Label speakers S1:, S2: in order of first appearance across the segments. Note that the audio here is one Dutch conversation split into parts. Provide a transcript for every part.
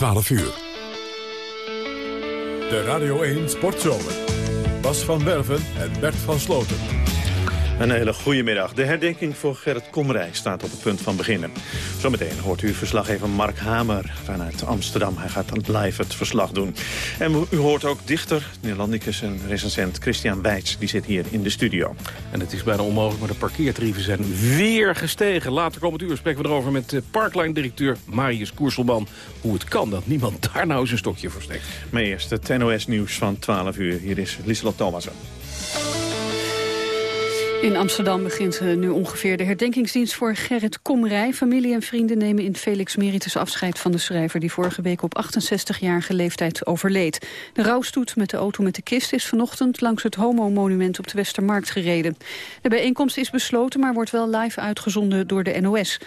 S1: 12 uur. De Radio 1 Sportzomer. Bas van Werven en Bert van Sloten.
S2: Een hele goede middag. De herdenking voor Gerrit Komrij staat op het punt van beginnen. Zometeen hoort u verslaggever Mark Hamer vanuit Amsterdam. Hij gaat live het verslag doen. En u hoort ook dichter, Nederlandicus en recensent Christian Weitz. Die zit hier in de studio.
S3: En het is bijna onmogelijk, maar de parkeertarieven zijn weer gestegen. Later komend uur spreken we erover met eh, Parkline-directeur Marius Koerselman. Hoe het kan dat niemand daar nou zijn stokje voor steekt.
S2: Maar eerst het NOS-nieuws van 12 uur. Hier is Lieselot Thomassen.
S4: In Amsterdam begint nu ongeveer de herdenkingsdienst voor Gerrit Komrij. Familie en vrienden nemen in Felix Meritus afscheid van de schrijver... die vorige week op 68-jarige leeftijd overleed. De rouwstoet met de auto met de kist is vanochtend... langs het Homo-monument op de Westermarkt gereden. De bijeenkomst is besloten, maar wordt wel live uitgezonden door de NOS.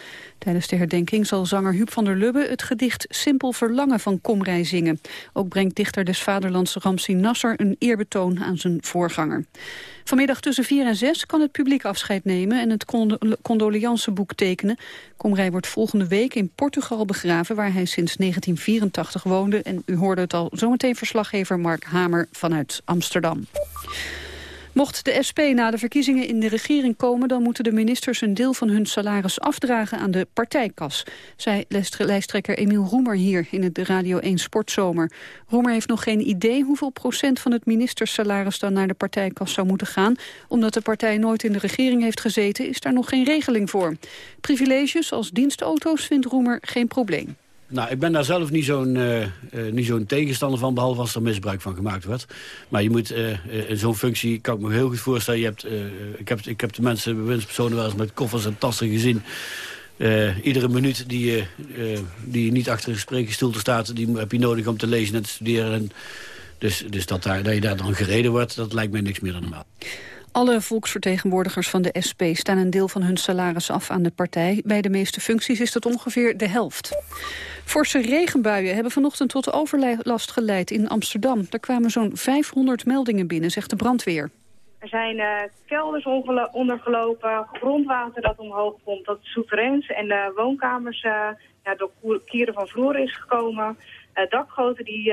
S4: Tijdens de herdenking zal zanger Huub van der Lubbe het gedicht Simpel Verlangen van Komrij zingen. Ook brengt dichter des vaderlands Ramsi Nasser een eerbetoon aan zijn voorganger. Vanmiddag tussen 4 en 6 kan het publiek afscheid nemen en het condolianceboek tekenen. Komrij wordt volgende week in Portugal begraven, waar hij sinds 1984 woonde. En u hoorde het al zometeen verslaggever Mark Hamer vanuit Amsterdam. Mocht de SP na de verkiezingen in de regering komen... dan moeten de ministers een deel van hun salaris afdragen aan de partijkas. Zei lijsttrekker Emiel Roemer hier in het Radio 1 Sportzomer. Roemer heeft nog geen idee hoeveel procent van het ministerssalaris... dan naar de partijkas zou moeten gaan. Omdat de partij nooit in de regering heeft gezeten... is daar nog geen regeling voor. Privileges als dienstauto's vindt Roemer geen probleem.
S5: Nou, ik ben daar zelf niet zo'n uh, zo'n tegenstander van, behalve als er misbruik van gemaakt wordt. Maar je moet in zo'n functie, kan ik me heel goed voorstellen, je hebt, ik, heb, ik heb de mensen, bewindspersonen wel eens met koffers en tassen gezien. iedere minuut die je, die niet achter een spreekgestoelte staat, die heb je nodig om te lezen en te studeren. En dus dus dat, daar, dat je daar dan gereden wordt, dat lijkt mij niks meer dan normaal.
S4: Alle volksvertegenwoordigers van de SP staan een deel van hun salaris af aan de partij. Bij de meeste functies is dat ongeveer de helft. Forse regenbuien hebben vanochtend tot overlast geleid in Amsterdam. Er kwamen zo'n 500 meldingen binnen, zegt de brandweer.
S6: Er zijn uh, kelders ondergelopen, grondwater dat omhoog komt, dat souvereins en de woonkamers uh, ja, door kieren van vloer is gekomen. Uh, dakgoten die,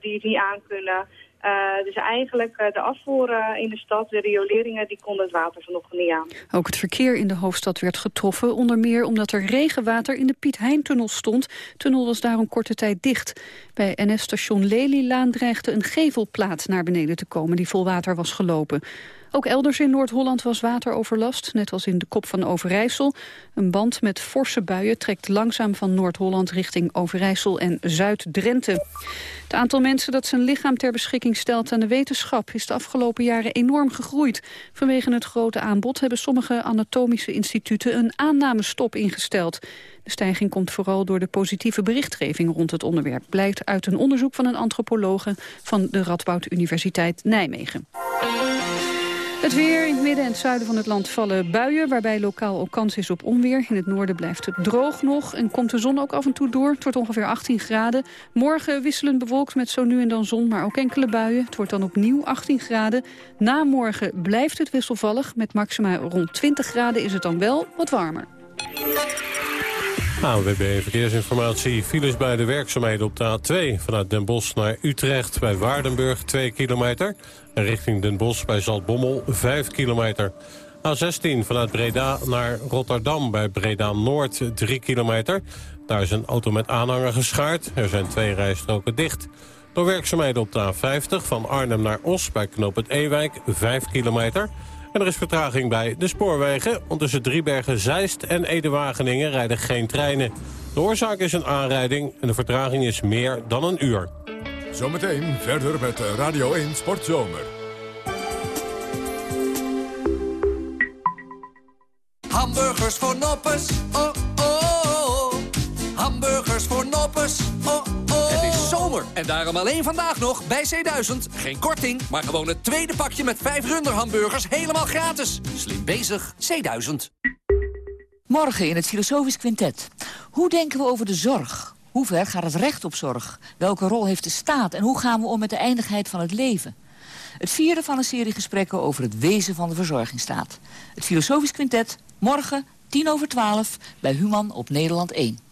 S6: die het niet aankunnen. Uh, dus eigenlijk uh, de afvoer in de stad, de rioleringen, die konden het water vanochtend niet aan.
S4: Ook het verkeer in de hoofdstad werd getroffen, onder meer omdat er regenwater in de Piet Hein-tunnel stond. De tunnel was daarom korte tijd dicht. Bij NS-station Lelylaan dreigde een gevelplaat naar beneden te komen die vol water was gelopen. Ook elders in Noord-Holland was wateroverlast, net als in de kop van Overijssel. Een band met forse buien trekt langzaam van Noord-Holland richting Overijssel en Zuid-Drenthe. Het aantal mensen dat zijn lichaam ter beschikking stelt aan de wetenschap is de afgelopen jaren enorm gegroeid. Vanwege het grote aanbod hebben sommige anatomische instituten een aannamestop ingesteld. De stijging komt vooral door de positieve berichtgeving rond het onderwerp, blijkt uit een onderzoek van een antropologe van de Radboud Universiteit Nijmegen. Het weer in het midden en het zuiden van het land vallen buien... waarbij lokaal ook kans is op onweer. In het noorden blijft het droog nog en komt de zon ook af en toe door. Het wordt ongeveer 18 graden. Morgen wisselend bewolkt met zo nu en dan zon, maar ook enkele buien. Het wordt dan opnieuw 18 graden. Na morgen blijft het wisselvallig. Met maxima rond 20 graden is het dan wel wat warmer.
S7: ANWB Verkeersinformatie. Files bij de werkzaamheden op de A2 vanuit Den Bosch naar Utrecht bij Waardenburg 2 kilometer. En richting Den Bosch bij Zaltbommel 5 kilometer. A16 vanuit Breda naar Rotterdam bij Breda Noord 3 kilometer. Daar is een auto met aanhanger geschaard. Er zijn twee rijstroken dicht. Door werkzaamheden op de A50 van Arnhem naar Os bij Knoop het Ewijk 5 kilometer. En er is vertraging bij de spoorwegen. Want tussen Driebergen-Zeist en Ede-Wageningen rijden geen treinen. De oorzaak is een aanrijding en de vertraging is meer dan een uur.
S1: Zometeen verder met Radio 1 Sportzomer.
S8: Hamburgers voor noppes, oh oh. Hamburgers voor noppes, oh oh.
S9: En daarom alleen vandaag nog bij C1000. Geen korting, maar gewoon het tweede pakje met 5 runderhamburgers helemaal gratis. Slim bezig, C1000.
S10: Morgen in het Filosofisch Quintet. Hoe denken we over de zorg? Hoe ver gaat het recht op zorg? Welke rol heeft de staat? En hoe gaan we om met de eindigheid van het leven? Het vierde van een serie gesprekken over het wezen van de verzorgingsstaat. Het Filosofisch Quintet, morgen, tien over twaalf, bij Human op Nederland 1.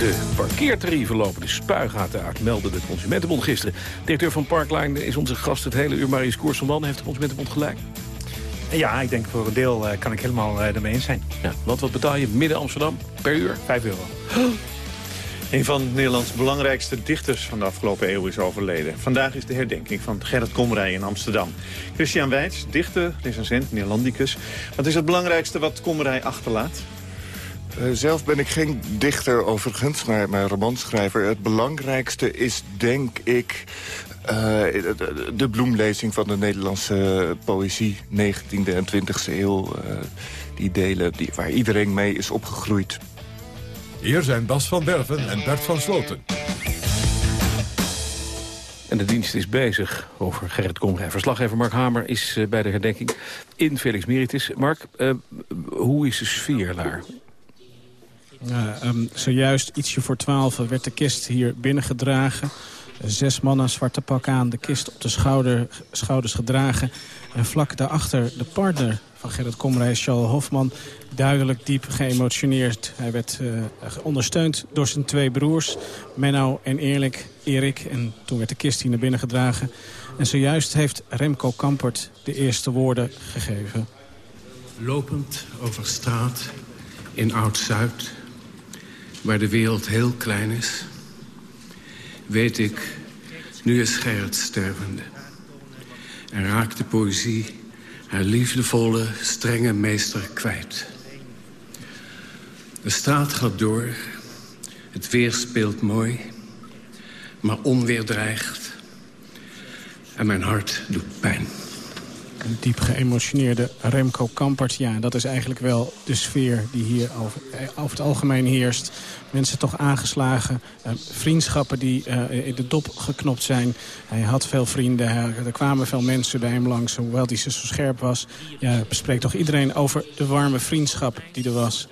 S3: De parkeertarieven lopen de spuigaten uit, meldde de Consumentenbond gisteren. Directeur van Parkline is onze gast het hele uur. Marius Koerselman heeft de Consumentenbond gelijk.
S11: Ja, ik denk voor een deel uh, kan ik helemaal uh, ermee eens zijn.
S3: Ja, want wat betaal je midden Amsterdam per uur?
S11: 5 euro.
S2: Een van Nederlands belangrijkste dichters van de afgelopen eeuw is overleden. Vandaag is de herdenking van Gerrit Komrij in Amsterdam. Christian Wijts, dichter, recensent, Neerlandicus. Wat is het belangrijkste wat Komrij achterlaat?
S12: Uh, zelf ben ik geen dichter overigens, maar, maar romanschrijver. Het belangrijkste is, denk ik... Uh, de, de, bloemlezing van de Nederlandse poëzie, 19e en 20e eeuw. Uh, die delen die, waar iedereen mee is opgegroeid.
S1: Hier zijn Bas van Werven en Bert van Sloten.
S3: En de dienst is bezig over Gerrit Komrij. Verslaggever Mark Hamer is bij de herdenking in Felix Meritis. Mark, uh, hoe is de sfeer daar?
S13: Uh, um, zojuist ietsje voor twaalf werd de kist hier binnengedragen. Zes mannen, zwarte pak aan, de kist op de schouder, schouders gedragen. En vlak daarachter de partner van Gerrit Komrij, Charles Hofman, duidelijk diep geëmotioneerd. Hij werd uh, ondersteund door zijn twee broers, Menno en Eerlijk, Erik. En toen werd de kist hier naar binnen gedragen. En zojuist heeft Remco Kampert de eerste woorden gegeven.
S14: Lopend over straat in Oud-Zuid, waar de wereld heel klein is... weet ik, nu is Gerrit stervende. En raakt de poëzie haar liefdevolle, strenge meester kwijt. De straat gaat door, het weer speelt mooi, maar onweer dreigt. En mijn hart doet pijn.
S13: Een diep geëmotioneerde Remco Kampert. Ja, dat is eigenlijk wel de sfeer die hier over, over het algemeen heerst. Mensen toch aangeslagen. Uh, vriendschappen die uh, in de dop geknopt zijn. Hij had veel vrienden. Er kwamen veel mensen bij hem langs. Hoewel hij zo scherp was. Ja, bespreekt toch iedereen over de warme vriendschap die er was.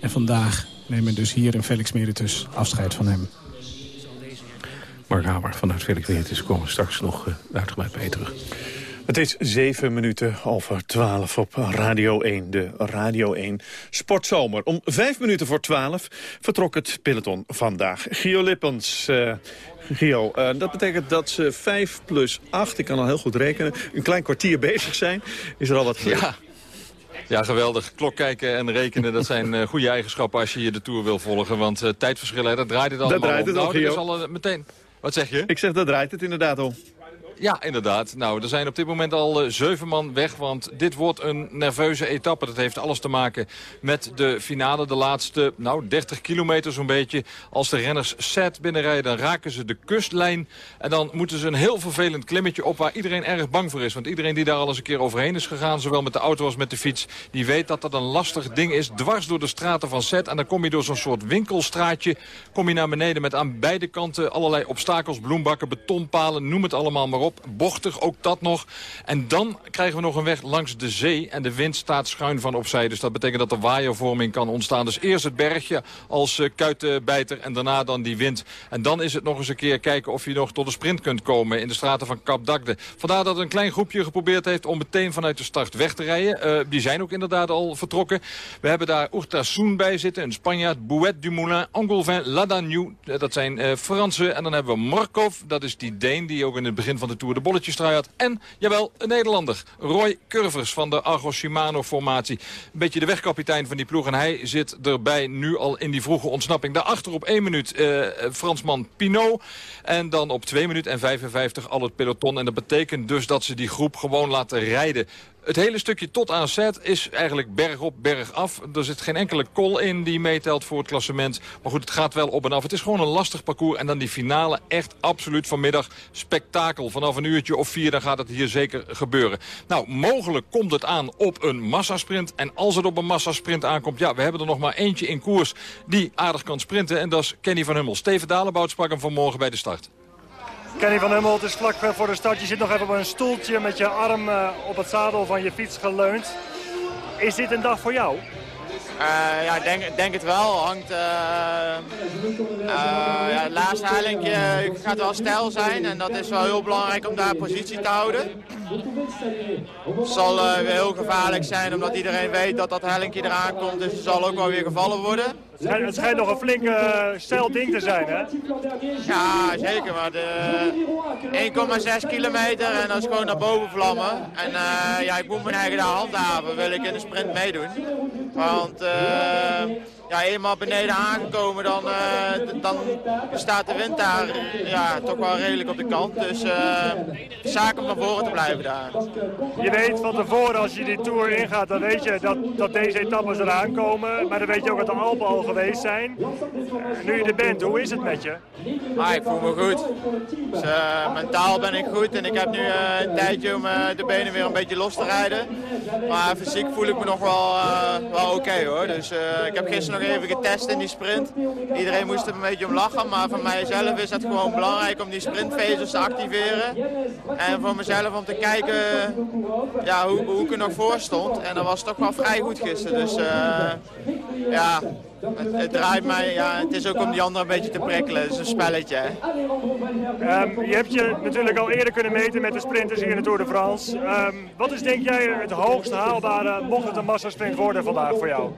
S13: En vandaag nemen dus hier in Felix Meritus afscheid van hem.
S3: Mark Hamer vanuit Felix Meritus komen straks nog uh, uitgebreid bij je terug.
S2: Het is zeven minuten over twaalf op Radio 1, de Radio 1 Sportzomer. Om vijf minuten voor twaalf vertrok het peloton vandaag. Gio Lippens, uh, Gio, uh, dat betekent dat ze vijf plus acht, ik kan al heel goed rekenen, een klein kwartier bezig zijn. Is er al wat gebeurd?
S15: Ja. Ja, geweldig. Klok kijken en rekenen, dat zijn uh, goede eigenschappen als je je de Tour wil volgen. Want uh, tijdverschillen, dat draait het allemaal
S2: dat draait het
S15: om.
S2: Nou,
S15: dat is al meteen... Wat zeg je?
S2: Ik zeg, dat draait het inderdaad om.
S15: Ja, inderdaad. Nou, er zijn op dit moment al uh, zeven man weg, want dit wordt een nerveuze etappe. Dat heeft alles te maken met de finale, de laatste, nou, 30 kilometer zo'n beetje. Als de renners set binnenrijden, dan raken ze de kustlijn. En dan moeten ze een heel vervelend klimmetje op waar iedereen erg bang voor is. Want iedereen die daar al eens een keer overheen is gegaan, zowel met de auto als met de fiets, die weet dat dat een lastig ding is. Dwars door de straten van Set. En dan kom je door zo'n soort winkelstraatje, kom je naar beneden met aan beide kanten allerlei obstakels, bloembakken, betonpalen, noem het allemaal maar op. Bochtig, ook dat nog. En dan krijgen we nog een weg langs de zee. En de wind staat schuin van opzij. Dus dat betekent dat er waaiervorming kan ontstaan. Dus eerst het bergje als uh, kuitenbijter en daarna dan die wind. En dan is het nog eens een keer kijken of je nog tot de sprint kunt komen in de straten van Kap Dagde. Vandaar dat een klein groepje geprobeerd heeft om meteen vanuit de start weg te rijden. Uh, die zijn ook inderdaad al vertrokken. We hebben daar Urtasun bij zitten, een Spanjaard. Bouet Dumoulin, Angolvin, Ladagnou. Uh, dat zijn Fransen. En dan hebben we Markov, dat is die Deen die ook in het begin van de De bolletjes had. En, jawel, een Nederlander. Roy Curvers van de Argo Shimano-formatie. Een beetje de wegkapitein van die ploeg. En hij zit erbij nu al in die vroege ontsnapping. Daarachter op 1 minuut uh, Fransman Pinot. En dan op 2 minuten en 55 al het peloton. En dat betekent dus dat ze die groep gewoon laten rijden. Het hele stukje tot aan set is eigenlijk berg op, berg af. Er zit geen enkele kol in die meetelt voor het klassement. Maar goed, het gaat wel op en af. Het is gewoon een lastig parcours. En dan die finale echt absoluut vanmiddag spektakel. Vanaf een uurtje of vier dan gaat het hier zeker gebeuren. Nou, mogelijk komt het aan op een massasprint. En als het op een massasprint aankomt... ja, we hebben er nog maar eentje in koers die aardig kan sprinten. En dat is Kenny van Hummel. Steven Dalebout sprak hem vanmorgen bij de start.
S16: Kenny van Hummel, het is vlak voor de start. Je zit nog even op een stoeltje met je arm uh, op het zadel van je fiets geleund. Is dit een dag voor jou?
S17: Uh, ja, ik denk, denk het wel. Hangt, uh, ja, het laatste hellinkje gaat wel stijl zijn en dat is wel heel belangrijk om daar positie te houden. Het zal heel gevaarlijk zijn omdat iedereen weet dat dat hellinkje eraan komt, dus er zal ook wel weer gevallen worden.
S16: Het schijnt, nog een flink stijl ding te zijn, hè?
S17: Ja, zeker. Maar de 1,6 kilometer en dat is gewoon naar boven vlammen. En ja, ik moet mijn eigen handhaven, wil ik in de sprint meedoen. Want uh, ja, eenmaal beneden aangekomen, dan, uh, dan staat de wind daar ja, toch wel redelijk op de kant. Dus uh, zaak om naar voren te blijven daar.
S16: Je weet van tevoren, als je die Tour ingaat, dan weet je dat, dat deze etappes eraan komen. Maar dan weet je ook dat de Alpen al geweest zijn. nu je er bent, hoe is het met je?
S17: Ah, ik voel me goed. Dus, mentaal ben ik goed en ik heb nu een tijdje om de benen weer een beetje los te rijden. Maar fysiek voel ik me nog wel, wel oké okay, hoor. Dus ik heb gisteren nog even getest in die sprint. Iedereen moest er een beetje om lachen, maar voor mijzelf is het gewoon belangrijk om die sprintvezels te activeren. En voor mezelf om te kijken ja, hoe, hoe ik er nog voor stond. En dat was toch wel vrij goed gisteren. Dus uh, ja, het, het, draait mij, ja, het is ook om die anderen een beetje te prikkelen. Het is een spelletje.
S16: Um, je hebt je natuurlijk al eerder kunnen meten met de sprinters hier in de Tour de France. Um, wat is denk jij het hoogst haalbare, mocht het een massasprint worden vandaag voor jou?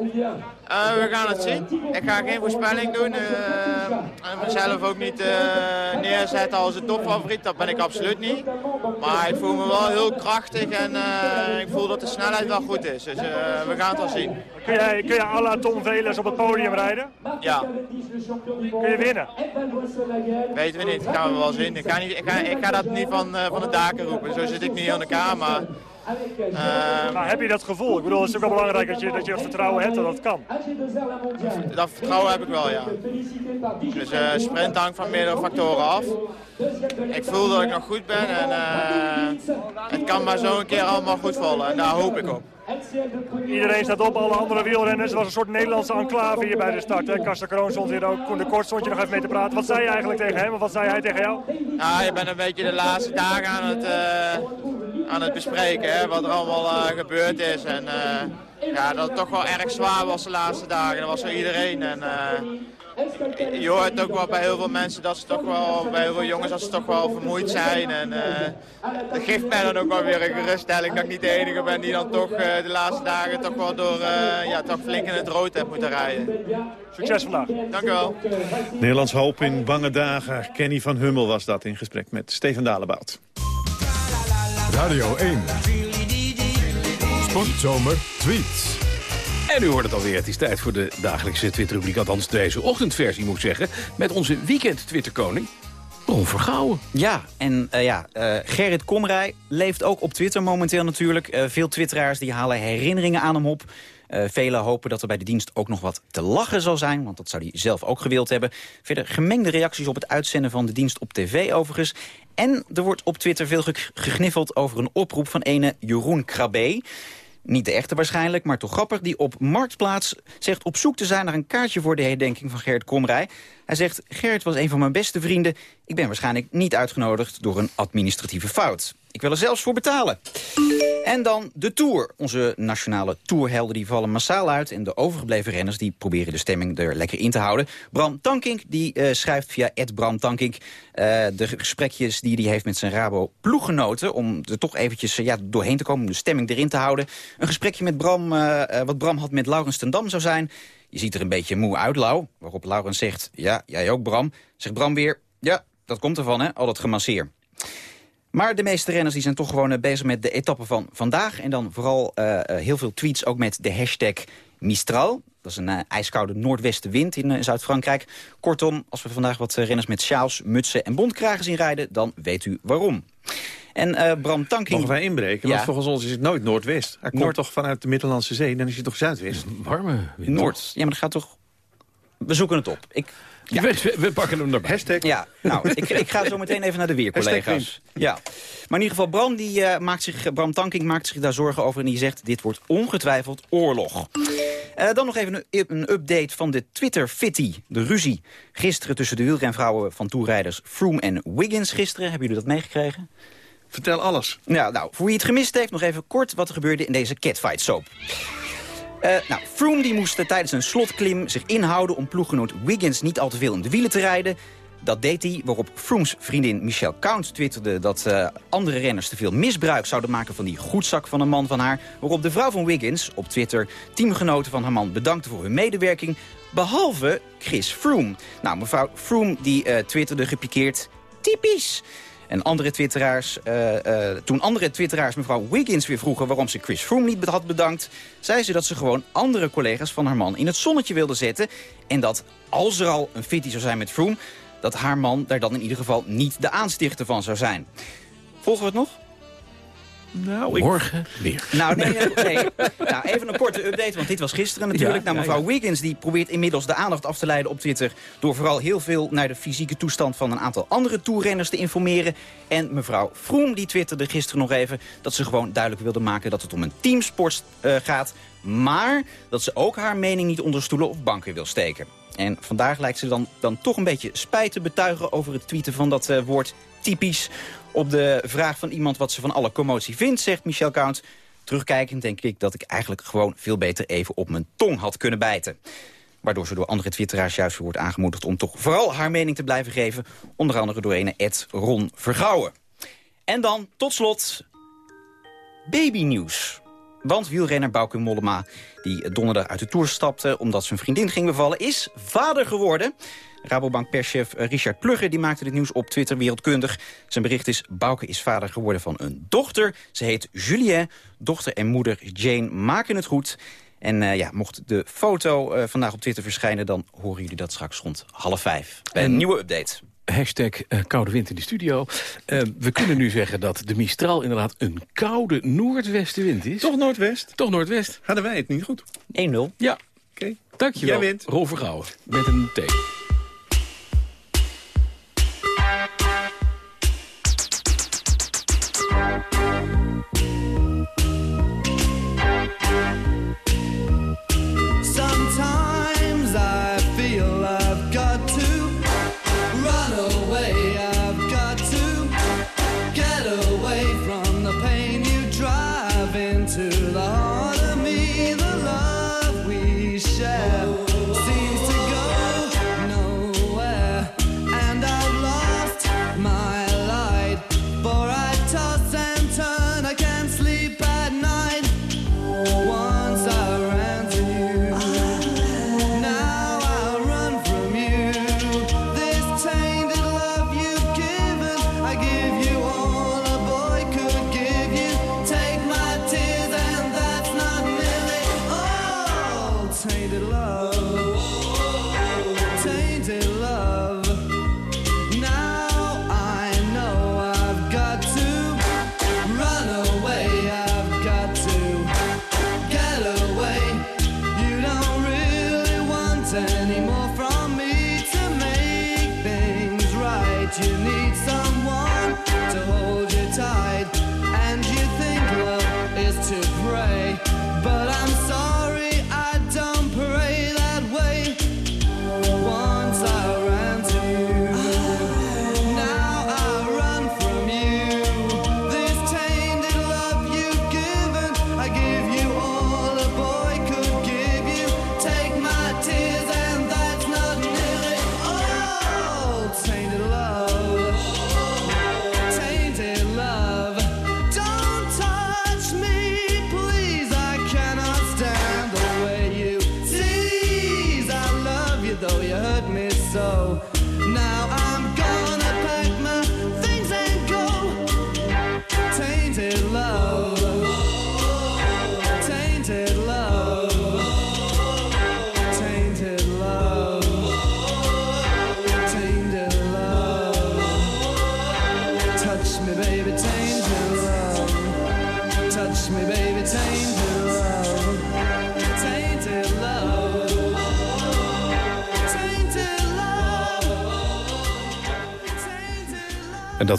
S17: Uh, we gaan het zien. Ik ga geen voorspelling doen. Uh, en mezelf ook niet uh, neerzetten als een topfavoriet. Dat ben ik absoluut niet. Maar ik voel me wel heel krachtig en ik voel dat de snelheid wel goed is. Dus we gaan het wel zien.
S16: Kun jij, kun je à la Tom Velers op het podium rijden?
S17: Ja.
S16: Kun je winnen?
S17: Weten we niet. Dat gaan we wel zien. Ik ga, niet, ik ga, ik ga dat niet van, van de daken roepen. Zo zit ik niet aan elkaar. Maar
S16: uh, maar heb je dat gevoel? Ik bedoel, het is ook wel belangrijk dat je, dat je het vertrouwen hebt dat dat kan.
S17: Dat vertrouwen heb ik wel, ja. Dus uh, sprint hangt van meerdere factoren af. Ik voel dat ik nog goed ben en uh, het kan maar zo een keer allemaal goed vallen. En daar hoop ik op.
S16: Iedereen staat op, alle andere wielrenners. Het was een soort Nederlandse enclave hier bij de start. Hè? Kaster Kroon stond hier ook. Koen de Kort stond je nog even mee te praten. Wat zei je eigenlijk tegen hem of wat zei hij tegen jou?
S17: Nou, je bent een beetje de laatste dagen aan het, uh, aan het bespreken. Hè? Wat er allemaal uh, gebeurd is. En uh, ja, dat het toch wel erg zwaar was de laatste dagen. Dat was voor iedereen. En, je hoort ook wel bij heel veel mensen dat ze toch wel, bij heel veel jongens, dat ze toch wel vermoeid zijn. En uh, dat geeft mij dan ook wel weer een geruststelling dat ik niet de enige ben die dan toch uh, de laatste dagen toch wel door, uh, ja, toch flink in het rood heb moeten rijden.
S16: Succes vandaag.
S17: Dank u wel.
S2: Nederlands hoop in bange dagen. Kenny van Hummel was dat in gesprek met Steven Dalebout.
S1: Radio 1. Sportzomer tweets.
S3: En u hoort het alweer, het is tijd voor de dagelijkse Twitterrubriek. Althans deze ochtendversie moet ik zeggen. Met onze weekend-Twitterkoning. Ron Vergouwen.
S18: Ja, en uh, ja, uh, Gerrit Komrij leeft ook op Twitter momenteel natuurlijk. Uh, veel twitteraars die halen herinneringen aan hem op. Velen hopen dat er bij de dienst ook nog wat te lachen zal zijn, want dat zou hij zelf ook gewild hebben. Verder gemengde reacties op het uitzenden van de dienst op tv overigens. En er wordt op Twitter veel gegniffeld over een oproep van ene Jeroen Krabbe. Niet de echte waarschijnlijk, maar toch grappig... die op Marktplaats zegt op zoek te zijn naar een kaartje... voor de herdenking van Gerrit Komrij. Hij zegt, Gerrit was een van mijn beste vrienden. Ik ben waarschijnlijk niet uitgenodigd door een administratieve fout. Ik wil er zelfs voor betalen. En dan de Tour. Onze nationale Tourhelden die vallen massaal uit... en de overgebleven renners die proberen de stemming er lekker in te houden. Bram Tankink die, uh, schrijft via Bram Tankink... Uh, de gesprekjes die hij heeft met zijn Rabo-ploeggenoten... om er toch eventjes uh, ja, doorheen te komen, om de stemming erin te houden. Een gesprekje met Bram, wat Bram had met Laurens ten Dam zou zijn. Je ziet er een beetje moe uit, Lau. Waarop Laurens zegt, ja, jij ook, Bram. Zegt Bram weer, ja, dat komt ervan, hè, al dat gemasseer. Maar de meeste renners die zijn toch gewoon uh, bezig met de etappe van vandaag. En dan vooral uh, uh, heel veel tweets ook met de hashtag Mistral. Dat is een ijskoude noordwestenwind in Zuid-Frankrijk. Kortom, als we vandaag wat renners met sjaals, mutsen en bontkragen zien rijden... dan weet u waarom. En eh, Bram Tanking...
S2: Mogen wij inbreken?
S18: Ja.
S2: Want volgens ons is het nooit Noordwest. Hij komt
S18: Noord-
S2: toch vanuit de Middellandse Zee, dan is het toch Zuidwest?
S19: Warme
S18: Noord. Ja, maar dat gaat toch... We zoeken het op. Ik... Ja.
S19: We, we pakken hem erbij.
S2: Hashtag.
S18: Ja, nou, ik, ik ga zo meteen even naar de weer,
S2: Hashtag
S18: collega's. Ja. Maar in ieder geval, Bram, die, eh, maakt zich, Bram Tanking maakt zich daar zorgen over... en die zegt, dit wordt ongetwijfeld oorlog. Eh, dan nog even een, een update van de Twitter-fitty, de ruzie. Gisteren tussen de wielrenvrouwen van toerrijders Froome en Wiggins gisteren. Hebben jullie dat meegekregen?
S2: Vertel alles.
S18: Ja, nou, voor wie het gemist heeft, nog even kort wat er gebeurde in deze catfight soap. Eh, nou, Froome die moest tijdens een slotklim zich inhouden om ploeggenoot Wiggins niet al te veel in de wielen te rijden. Dat deed hij, waarop Froomes vriendin Michelle Count twitterde dat eh, andere renners te veel misbruik zouden maken van die goedzak van een man van haar. Waarop de vrouw van Wiggins op Twitter teamgenoten van haar man bedankte voor hun medewerking. Behalve Chris Froome. Nou, mevrouw Froome die eh, twitterde gepikeerd, typisch. En andere twitteraars, eh, eh, toen andere twitteraars mevrouw Wiggins weer vroegen... waarom ze Chris Froome niet had bedankt... zei ze dat ze gewoon andere collega's van haar man in het zonnetje wilde zetten. En dat als er al een fitty zou zijn met Froome... dat haar man daar dan in ieder geval niet de aanstichter van zou zijn. Volgen we het nog?
S2: Nou, ik...
S19: Morgen weer.
S18: Nou, nee, nou, even een korte update, want dit was gisteren natuurlijk.
S19: Ja,
S18: nou, mevrouw
S19: ja.
S18: Wiggins die probeert inmiddels de aandacht af te leiden op Twitter... door vooral heel veel naar de fysieke toestand van een aantal andere toerrenners te informeren. En mevrouw Froome die twitterde gisteren nog even... dat ze gewoon duidelijk wilde maken dat het om een teamsport eh, gaat... maar dat ze ook haar mening niet onder stoelen of banken wil steken. En vandaag lijkt ze dan, dan toch een beetje spijt te betuigen over het tweeten van dat eh, woord typisch. Op de vraag van iemand wat ze van alle commotie vindt, zegt Michel Count... terugkijkend denk ik dat ik eigenlijk gewoon veel beter even op mijn tong had kunnen bijten. Waardoor ze door andere twitteraars juist wordt aangemoedigd... om toch vooral haar mening te blijven geven. Onder andere door ene Ed Ron Vergouwen. En dan, tot slot, babynieuws. Want wielrenner Bauke Mollema, die donderdag uit de Tour stapte... omdat zijn vriendin ging bevallen, is vader geworden. Rabobank-perschef Richard Plugger die maakte dit nieuws op Twitter wereldkundig. Zijn bericht is, Bauke is vader geworden van een dochter. Ze heet Julien. Dochter en moeder Jane maken het goed. En eh, ja, mocht de foto eh, vandaag op Twitter verschijnen... dan horen jullie dat straks rond half vijf. Bij een
S19: En-
S18: nieuwe update.
S19: Hashtag eh, koude wind in de studio. Eh, we kunnen nu zeggen dat de Mistral inderdaad een koude noordwestenwind is.
S2: Toch Noordwest?
S19: Toch Noordwest.
S2: Hadden wij het niet goed?
S18: 1-0.
S19: Ja.
S2: Oké.
S19: Dankjewel.
S2: Jij wint.
S19: Rolf Vergouwen. Met een T.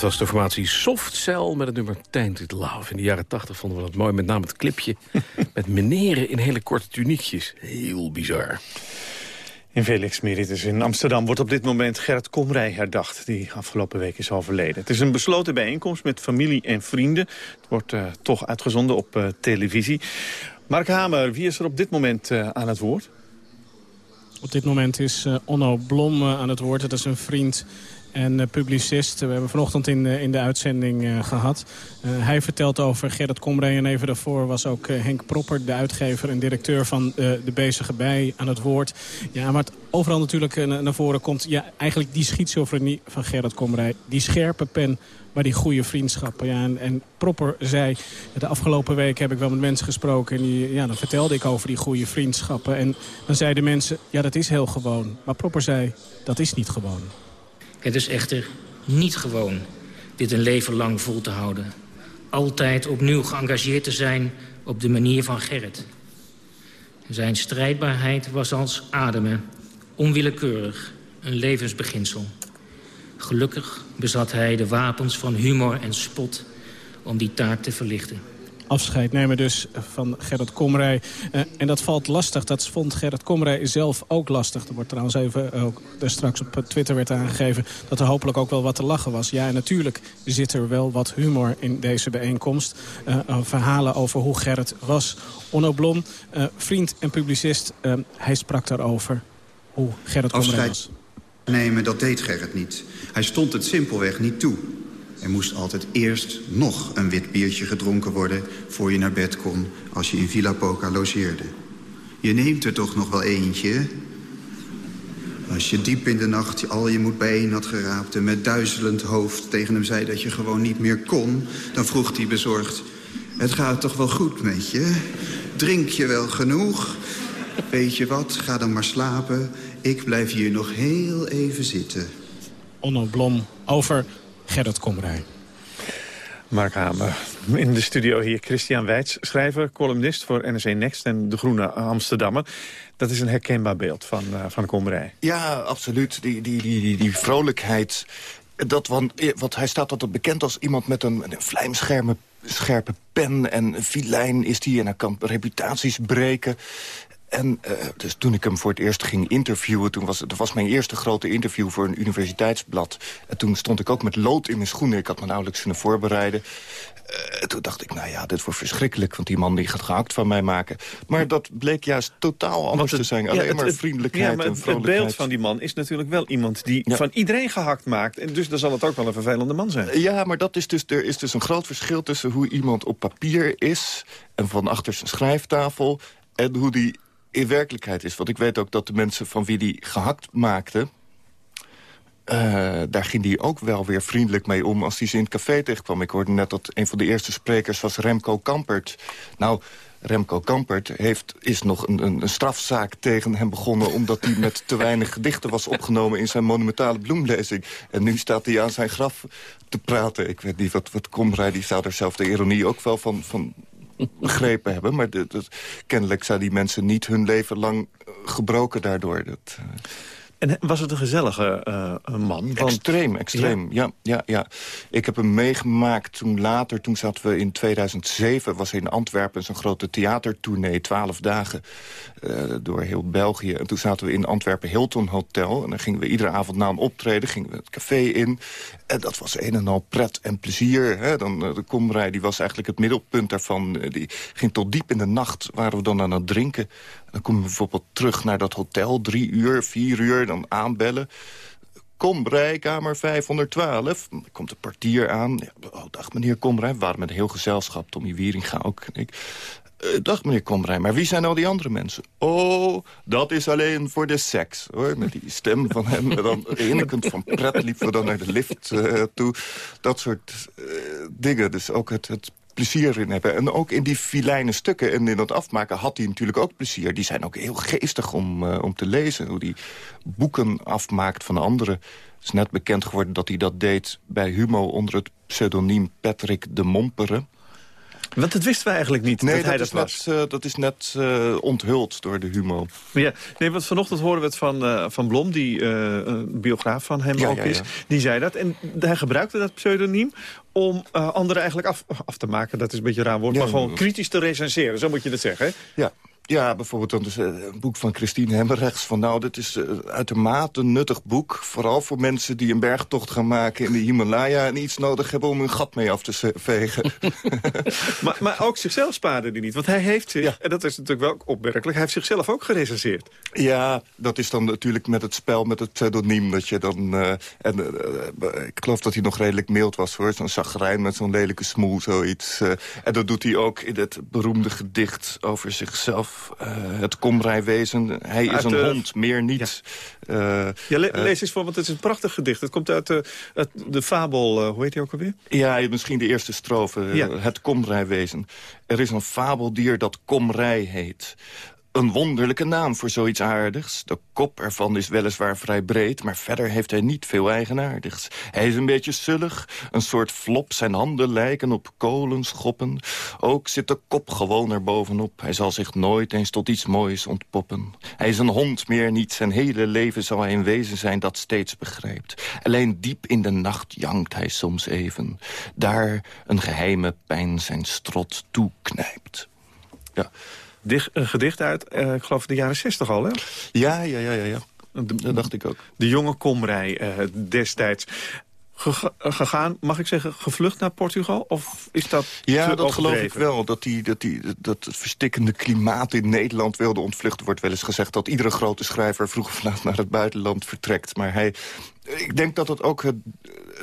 S3: dat was de formatie Soft Cell met het nummer Tainted Love. In de jaren 80 vonden we dat mooi, met name het clipje... met meneren in hele korte tuniekjes. Heel bizar.
S2: In Felix Meritus in Amsterdam wordt op dit moment Gerrit Komrij herdacht... die afgelopen week is overleden. Het is een besloten bijeenkomst met familie en vrienden. Het wordt uh, toch uitgezonden op uh, televisie. Mark Hamer, wie is er op dit moment uh, aan het woord?
S13: Op dit moment is Onno Blom aan het woord. Dat is een vriend en uh, publicist. We hebben vanochtend in, uh, in de uitzending uh, gehad. hij vertelt over Gerrit Komrij en even daarvoor was ook Henk Propper... de uitgever en directeur van De Bezige Bij aan het woord. Ja, wat overal natuurlijk naar voren komt... ja, eigenlijk die schizofrenie van Gerrit Komrij. Die scherpe pen, maar die goede vriendschappen. Ja, en, en Propper zei, de afgelopen week heb ik wel met mensen gesproken... en die, ja, dan vertelde ik over die goede vriendschappen. En dan zeiden mensen, ja, dat is heel gewoon. Maar Propper zei, dat is niet gewoon.
S20: Het is echter niet gewoon dit een leven lang vol te houden. Altijd opnieuw geëngageerd te zijn op de manier van Gerrit. Zijn strijdbaarheid was als ademen, onwillekeurig, een levensbeginsel. Gelukkig bezat hij de wapens van humor en spot om die taak te verlichten
S13: afscheid nemen dus van Gerrit Komrij. Uh, en dat valt lastig. Dat vond Gerrit Komrij zelf ook lastig. Er wordt trouwens even ook er straks op Twitter werd aangegeven... dat er hopelijk ook wel wat te lachen was. Ja, natuurlijk zit er wel wat humor in deze bijeenkomst. Uh, verhalen over hoe Gerrit was. Onno Blom, uh, vriend en publicist, hij sprak daarover hoe Gerrit Komrij was.
S21: nemen, dat deed Gerrit niet. Hij stond het simpelweg niet toe. Er moest altijd eerst nog een wit biertje gedronken worden... voor je naar bed kon als je in Villa Poca logeerde. Je neemt er toch nog wel eentje, Als je diep in de nacht al je moed bijeen had geraapt... en met duizelend hoofd tegen hem zei dat je gewoon niet meer kon... dan vroeg hij bezorgd... Het gaat toch wel goed met je? Drink je wel genoeg? Weet je wat, ga dan maar slapen. Ik blijf hier nog heel even zitten.
S13: Onno Blom over Gerrit Komrij.
S2: Mark Hamer. In de studio hier Christian Weits, schrijver, columnist voor NRC Next en De Groene Amsterdammer. Dat is een herkenbaar beeld van, uh, van Komrij.
S12: Ja, absoluut. Die, die, die, die, die vrolijkheid. Dat, want, want hij staat altijd bekend als iemand met een, een vlijmscherpe scherpe pen en filijn is die en hij kan reputaties breken. En uh, dus toen ik hem voor het eerst ging interviewen... Toen was, dat was mijn eerste grote interview voor een universiteitsblad. En toen stond ik ook met lood in mijn schoenen. Ik had me nauwelijks kunnen voorbereiden. Uh, toen dacht ik, nou ja, dit wordt verschrikkelijk... want die man die gaat gehakt van mij maken. Maar dat bleek juist totaal anders
S2: het,
S12: te zijn. Alleen
S2: ja, het,
S12: maar vriendelijkheid
S2: ja, maar
S12: en vrolijkheid.
S2: Het beeld van die man is natuurlijk wel iemand die ja. van iedereen gehakt maakt. En dus dan zal het ook wel een vervelende man zijn.
S12: Ja, maar dat is dus, er is dus een groot verschil tussen hoe iemand op papier is... en van achter zijn schrijftafel... en hoe die in werkelijkheid is. Want ik weet ook dat de mensen van wie die gehakt maakte... Uh, daar ging hij ook wel weer vriendelijk mee om als hij ze in het café tegenkwam. Ik hoorde net dat een van de eerste sprekers was Remco Kampert. Nou, Remco Kampert heeft, is nog een, een, een strafzaak tegen hem begonnen... omdat hij met te weinig gedichten was opgenomen in zijn monumentale bloemlezing. En nu staat hij aan zijn graf te praten. Ik weet niet wat, wat Komrij, die zou er zelf de ironie ook wel van, van begrepen hebben. Maar de, de, kennelijk zijn die mensen niet hun leven lang gebroken daardoor. Dat, uh...
S2: En was het een gezellige uh, man?
S12: Want... Extreem, extreem. Ja? ja? Ja, ja, Ik heb hem meegemaakt toen later. Toen zaten we in 2007, was in Antwerpen zo'n grote theatertournee. Twaalf dagen door heel België. En toen zaten we in Antwerpen Hilton Hotel. En dan gingen we iedere avond na een optreden gingen we het café in. En dat was een en al pret en plezier. Hè? Dan, uh, de komrij die was eigenlijk het middelpunt daarvan. die ging tot diep in de nacht, waren we dan aan het drinken. Dan kom je bijvoorbeeld terug naar dat hotel, drie uur, vier uur, dan aanbellen. Kom, kamer 512. Dan komt de portier aan. Ja, oh, dag meneer Komrij. We waren met een heel gezelschap. Tommy Wieringa ook en ik. Uh, dag meneer Komrij, maar wie zijn al die andere mensen? Oh, dat is alleen voor de seks, hoor. Met die stem van hem. Dan hinnikend van pret liepen we dan naar de lift uh, toe. Dat soort uh, dingen. Dus ook het, het plezier in hebben. En ook in die filijne stukken en in dat afmaken had hij natuurlijk ook plezier. Die zijn ook heel geestig om, om te lezen. Hoe hij boeken afmaakt van anderen. Het is net bekend geworden dat hij dat deed bij Humo... onder het pseudoniem Patrick de Mompere.
S2: Want dat wisten we eigenlijk niet,
S12: Nee,
S2: dat hij
S12: dat,
S2: was.
S12: net, eh, dat is net eh, onthuld door de humo.
S2: Ja, nee, want vanochtend horen we het van, eh, van Blom, die een biograaf van hem
S12: Ja,
S2: ook
S12: ja,
S2: is.
S12: ja.
S2: Die zei dat. En hij gebruikte dat pseudoniem om anderen eigenlijk af, af te maken. Dat is een beetje een raar woord, maar gewoon kritisch te recenseren. Zo moet je dat zeggen?
S12: Ja. Ja, bijvoorbeeld dan dus, eh, een boek van Christine Hemmerrechts. Van nou, dit is eh, uitermate een nuttig boek. Vooral voor mensen die een bergtocht gaan maken in de Himalaya... en iets nodig hebben om hun gat mee af te vegen.
S2: maar, maar ook zichzelf spaarde hij niet. Want hij heeft zich, en dat is natuurlijk wel opmerkelijk... hij heeft zichzelf ook gerecenseerd.
S12: Ja, dat is dan natuurlijk met het spel, met het pseudoniem. Dat je dan, eh, en, ik geloof dat hij nog redelijk mild was hoor. Zo'n chagrijn met zo'n lelijke smoel, zoiets. en dat doet hij ook in het beroemde gedicht over zichzelf. Eh, het komrijwezen. Hij is een hond, meer niet. Eh,
S2: Ja, le-
S12: eh,
S2: lees eens voor, want het is een prachtig gedicht. Het komt uit de, uit de fabel, hoe heet die ook alweer?
S12: Ja, misschien de eerste strofe.
S2: Ja.
S12: Het komrijwezen. Er is een fabeldier dat komrij heet. Een wonderlijke naam voor zoiets aardigs. De kop ervan is weliswaar vrij breed... maar verder heeft hij niet veel eigenaardigs. Hij is een beetje sullig, een soort flop. Zijn handen lijken op kolenschoppen. Ook zit de kop gewoon erbovenop. Hij zal zich nooit eens tot iets moois ontpoppen. Hij is een hond, meer niet. Zijn hele leven zal hij een wezen zijn dat steeds begrijpt. Alleen diep in de nacht jankt hij soms even. Daar een geheime pijn zijn strot toeknijpt. Ja.
S2: Een gedicht uit, eh, ik geloof de jaren zestig al, hè?
S12: Ja, ja, ja, ja. ja. Dat dacht ik ook.
S2: De jonge komrij eh, destijds. Gega- gegaan, mag ik zeggen, gevlucht naar Portugal? Of is dat
S12: Ja, dat geloof ik wel. Dat, die, dat, die, dat het verstikkende klimaat in Nederland wilde ontvluchten. Wordt wel eens gezegd dat iedere grote schrijver... vroeg of laat naar het buitenland vertrekt. Maar hij, ik denk dat het ook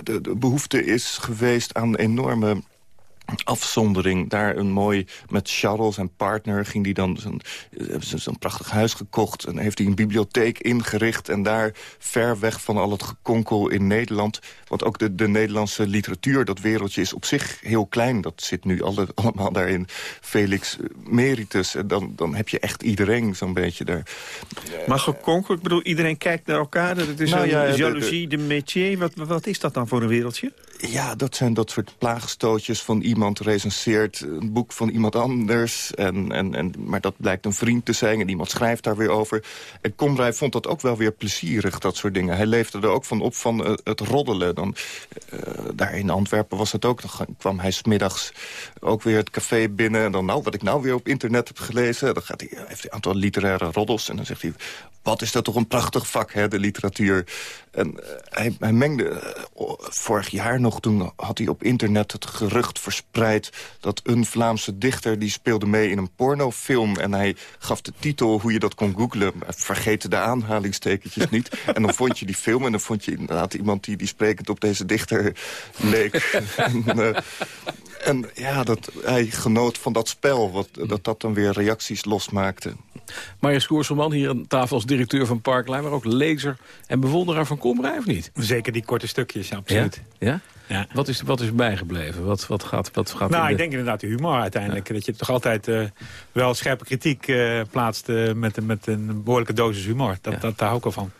S12: de behoefte is geweest aan enorme afzondering. Daar een mooi, met Charles, zijn partner, ging hij dan zo'n zo zo'n prachtig huis gekocht. En heeft hij een bibliotheek ingericht. En daar ver weg van al het gekonkel in Nederland. Want ook de, de Nederlandse literatuur, dat wereldje is op zich heel klein. Dat zit nu alle, allemaal daarin. Felix Meritus. En dan, dan heb je echt iedereen zo'n beetje daar.
S2: Maar gekonkel, ik bedoel, iedereen kijkt naar elkaar. Dat is
S12: Nou ja, de- de-
S2: jaloezie, de, métier. Wat, wat is dat dan voor een wereldje?
S12: Ja, dat zijn dat soort plaagstootjes van iemand recenseert een boek van iemand anders. En, en, en, maar dat blijkt een vriend te zijn en iemand schrijft daar weer over. En Komrij vond dat ook wel weer plezierig, dat soort dingen. Hij leefde er ook van op van eh, het roddelen. Dan, eh, daar in Antwerpen was het ook. Dan kwam hij smiddags ook weer het café binnen. En dan, nou, wat ik nou weer op internet heb gelezen. Dan gaat hij, heeft hij een aantal literaire roddels. En dan zegt hij, wat is dat toch een prachtig vak, hè, de literatuur. En eh, hij, hij mengde, eh, vorig jaar nog, toen had hij op internet het gerucht verspreid... dat een Vlaamse dichter, die speelde mee in een pornofilm... en hij gaf de titel, hoe je dat kon googlen... vergeten de aanhalingstekentjes niet. En dan vond je die film en dan vond je inderdaad iemand... die, die sprekend op deze dichter leek. en, eh, en ja, dat, hij genoot van dat spel, wat, dat dat dan weer reacties losmaakte.
S3: Marja Skoerselman, hier aan tafel als directeur van Parklijn... maar ook lezer en bewonderaar van Komrij, of niet?
S11: Zeker die korte stukjes, absoluut.
S3: Ja? ja? Wat, is, wat is bijgebleven? Wat, wat gaat, wat gaat
S11: Nou,
S3: de-
S11: ik denk inderdaad de humor uiteindelijk. Dat je toch altijd eh, wel scherpe kritiek eh, plaatst eh, met, een- met een behoorlijke dosis humor. Dat, dat, daar hou ik wel van.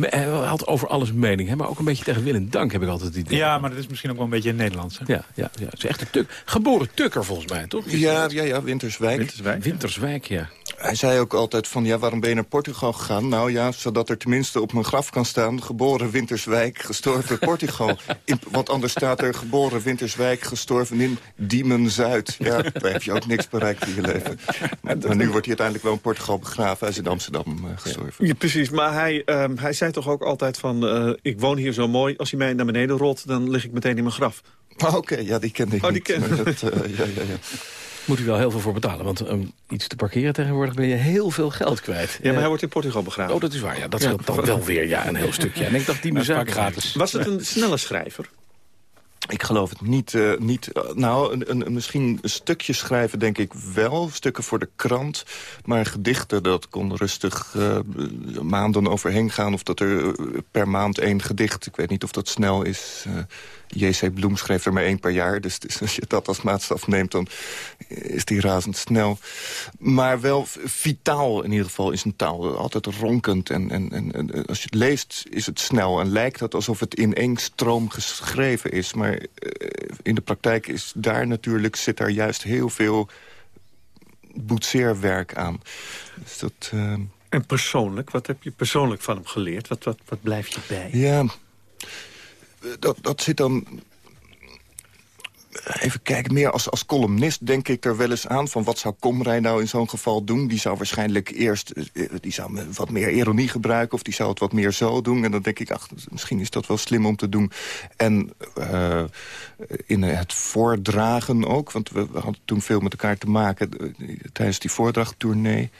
S3: Hij had over alles een mening, hè? maar ook een beetje tegen wil en dank heb ik altijd het idee.
S11: Ja, maar dat is misschien ook wel een beetje in het Nederlands. hè?
S3: Ja, ja, ja. Het is echt een tuk. Geboren tukker volgens mij, toch?
S12: Ja, ja, ja, Winterswijk.
S3: Winterswijk. Winterswijk, ja.
S12: Hij zei ook altijd van, ja, waarom ben je naar Portugal gegaan? Nou ja, zodat er tenminste op mijn graf kan staan... geboren Winterswijk, gestorven Portugal. In, want anders staat er geboren Winterswijk, gestorven in Diemen-Zuid. Ja, daar heb je ook niks bereikt in je leven. Maar, maar nu wordt hij uiteindelijk wel in Portugal begraven. Hij is in Amsterdam eh, gestorven.
S2: Ja, precies. Maar hij, ehm, hij zei toch ook altijd van... eh, ik woon hier zo mooi. Als hij mij naar beneden rolt, dan lig ik meteen in mijn graf.
S12: Ah, Oké, ja, die kende ik
S2: Oh, die
S12: niet.
S2: ken-
S12: dat, eh, ja, ja, ja.
S3: Moet u wel heel veel voor betalen, want om iets te parkeren tegenwoordig ben je heel veel geld kwijt.
S2: Ja, maar hij
S3: Eh,
S2: wordt in Portugal begraven.
S3: Oh, dat is waar. Ja, dat
S2: Ja.
S3: scheelt dan wel weer ja, een heel stukje. En ik dacht, die
S11: vaak gratis.
S2: Was het een snelle schrijver?
S12: Ik geloof het niet. eh, niet eh, nou, een, een, misschien een stukje schrijven denk ik wel. Stukken voor de krant. Maar gedichten, dat kon rustig eh, maanden overheen gaan. Of dat er per maand één gedicht. Ik weet niet of dat snel is. Eh, J.C. Bloem schreef er maar één per jaar. Dus, dus als je dat als maatstaf neemt, dan is die razendsnel. Maar wel vitaal in ieder geval in zijn taal. Altijd ronkend. En, en, en, en als je het leest, is het snel. En lijkt het alsof het in één stroom geschreven is. Maar eh, in de praktijk is daar natuurlijk, zit daar juist heel veel boetseerwerk aan. Dus dat, uh...
S2: En persoonlijk, wat heb je persoonlijk van hem geleerd? Wat, wat, wat blijft je bij?
S12: Ja, dat, dat zit dan even kijken, meer als, als columnist denk ik er wel eens aan... van wat zou Komrij nou in zo'n geval doen? Die zou waarschijnlijk eerst eh, die zou wat meer ironie gebruiken... of die zou het wat meer zo doen. En dan denk ik, ach, misschien is dat wel slim om te doen. En in het voordragen ook, want we, hadden toen veel met elkaar te maken... tijdens die voordrachttournee...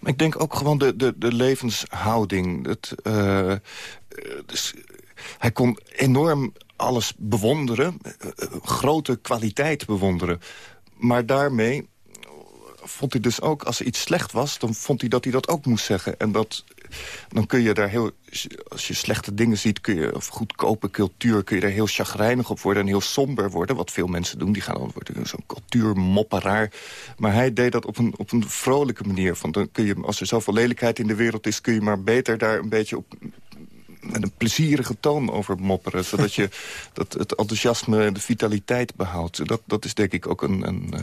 S12: Maar ik denk ook gewoon de, de, de levenshouding. Het, dus, hij kon enorm alles bewonderen, grote kwaliteit bewonderen. Maar daarmee vond hij dus ook, als er iets slecht was... dan vond hij dat hij dat ook moest zeggen. En dat, dan kun je daar heel... Als je slechte dingen ziet, kun je, of goedkope cultuur... kun je daar heel chagrijnig op worden en heel somber worden. Wat veel mensen doen, die gaan dan worden zo'n cultuurmopperaar. Maar hij deed dat op een, op een vrolijke manier. Van dan kun je, als er zoveel lelijkheid in de wereld is... kun je maar beter daar een beetje op met een plezierige toon over mopperen. Zodat je dat het enthousiasme en de vitaliteit behoudt. Dat, dat is denk ik ook een, een,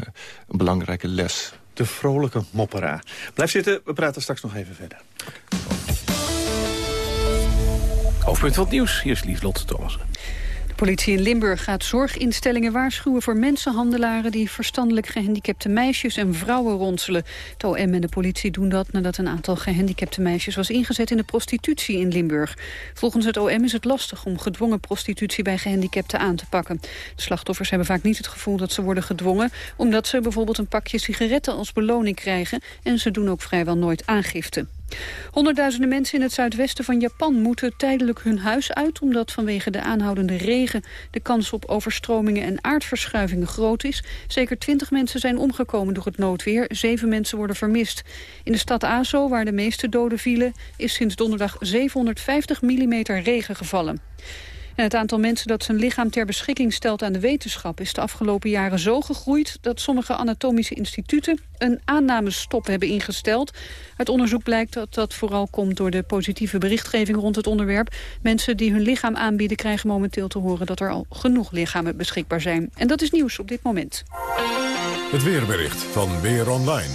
S12: een belangrijke les.
S2: De vrolijke mopperaar. Blijf zitten, we praten straks nog even verder.
S3: Hoofdpunt van het nieuws, hier is Lieslot Thomas.
S4: Politie in Limburg gaat zorginstellingen waarschuwen voor mensenhandelaren... die verstandelijk gehandicapte meisjes en vrouwen ronselen. Het OM en de politie doen dat nadat een aantal gehandicapte meisjes... was ingezet in de prostitutie in Limburg. Volgens het OM is het lastig om gedwongen prostitutie bij gehandicapten aan te pakken. De slachtoffers hebben vaak niet het gevoel dat ze worden gedwongen... omdat ze bijvoorbeeld een pakje sigaretten als beloning krijgen... en ze doen ook vrijwel nooit aangifte. Honderdduizenden mensen in het zuidwesten van Japan moeten tijdelijk hun huis uit... omdat vanwege de aanhoudende regen de kans op overstromingen en aardverschuivingen groot is. Zeker twintig mensen zijn omgekomen door het noodweer. Zeven mensen worden vermist. In de stad Azo, waar de meeste doden vielen... is sinds donderdag 750 mm regen gevallen. En het aantal mensen dat zijn lichaam ter beschikking stelt aan de wetenschap... is de afgelopen jaren zo gegroeid dat sommige anatomische instituten... een aannamestop hebben ingesteld. Uit onderzoek blijkt dat dat vooral komt door de positieve berichtgeving rond het onderwerp. Mensen die hun lichaam aanbieden krijgen momenteel te horen... dat er al genoeg lichamen beschikbaar zijn. En dat is nieuws op dit moment.
S1: Het weerbericht van Weer Online.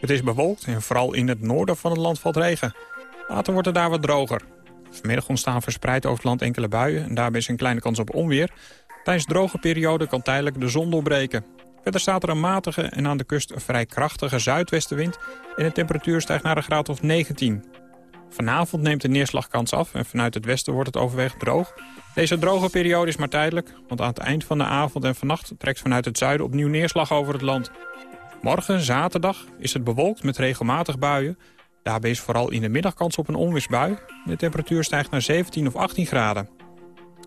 S11: Het is bewolkt en vooral in het noorden van het land valt regen. Later wordt het daar wat droger. Vanmiddag ontstaan verspreid over het land enkele buien... en daarbij is een kleine kans op onweer. Tijdens droge periode kan tijdelijk de zon doorbreken. Verder staat er een matige en aan de kust een vrij krachtige zuidwestenwind... en de temperatuur stijgt naar een graad of 19. Vanavond neemt de neerslagkans af en vanuit het westen wordt het overwegend droog. Deze droge periode is maar tijdelijk, want aan het eind van de avond en vannacht... trekt vanuit het zuiden opnieuw neerslag over het land. Morgen, zaterdag, is het bewolkt met regelmatig buien... Daarbij is vooral in de middag kans op een onweersbui. De temperatuur stijgt naar 17 of 18 graden.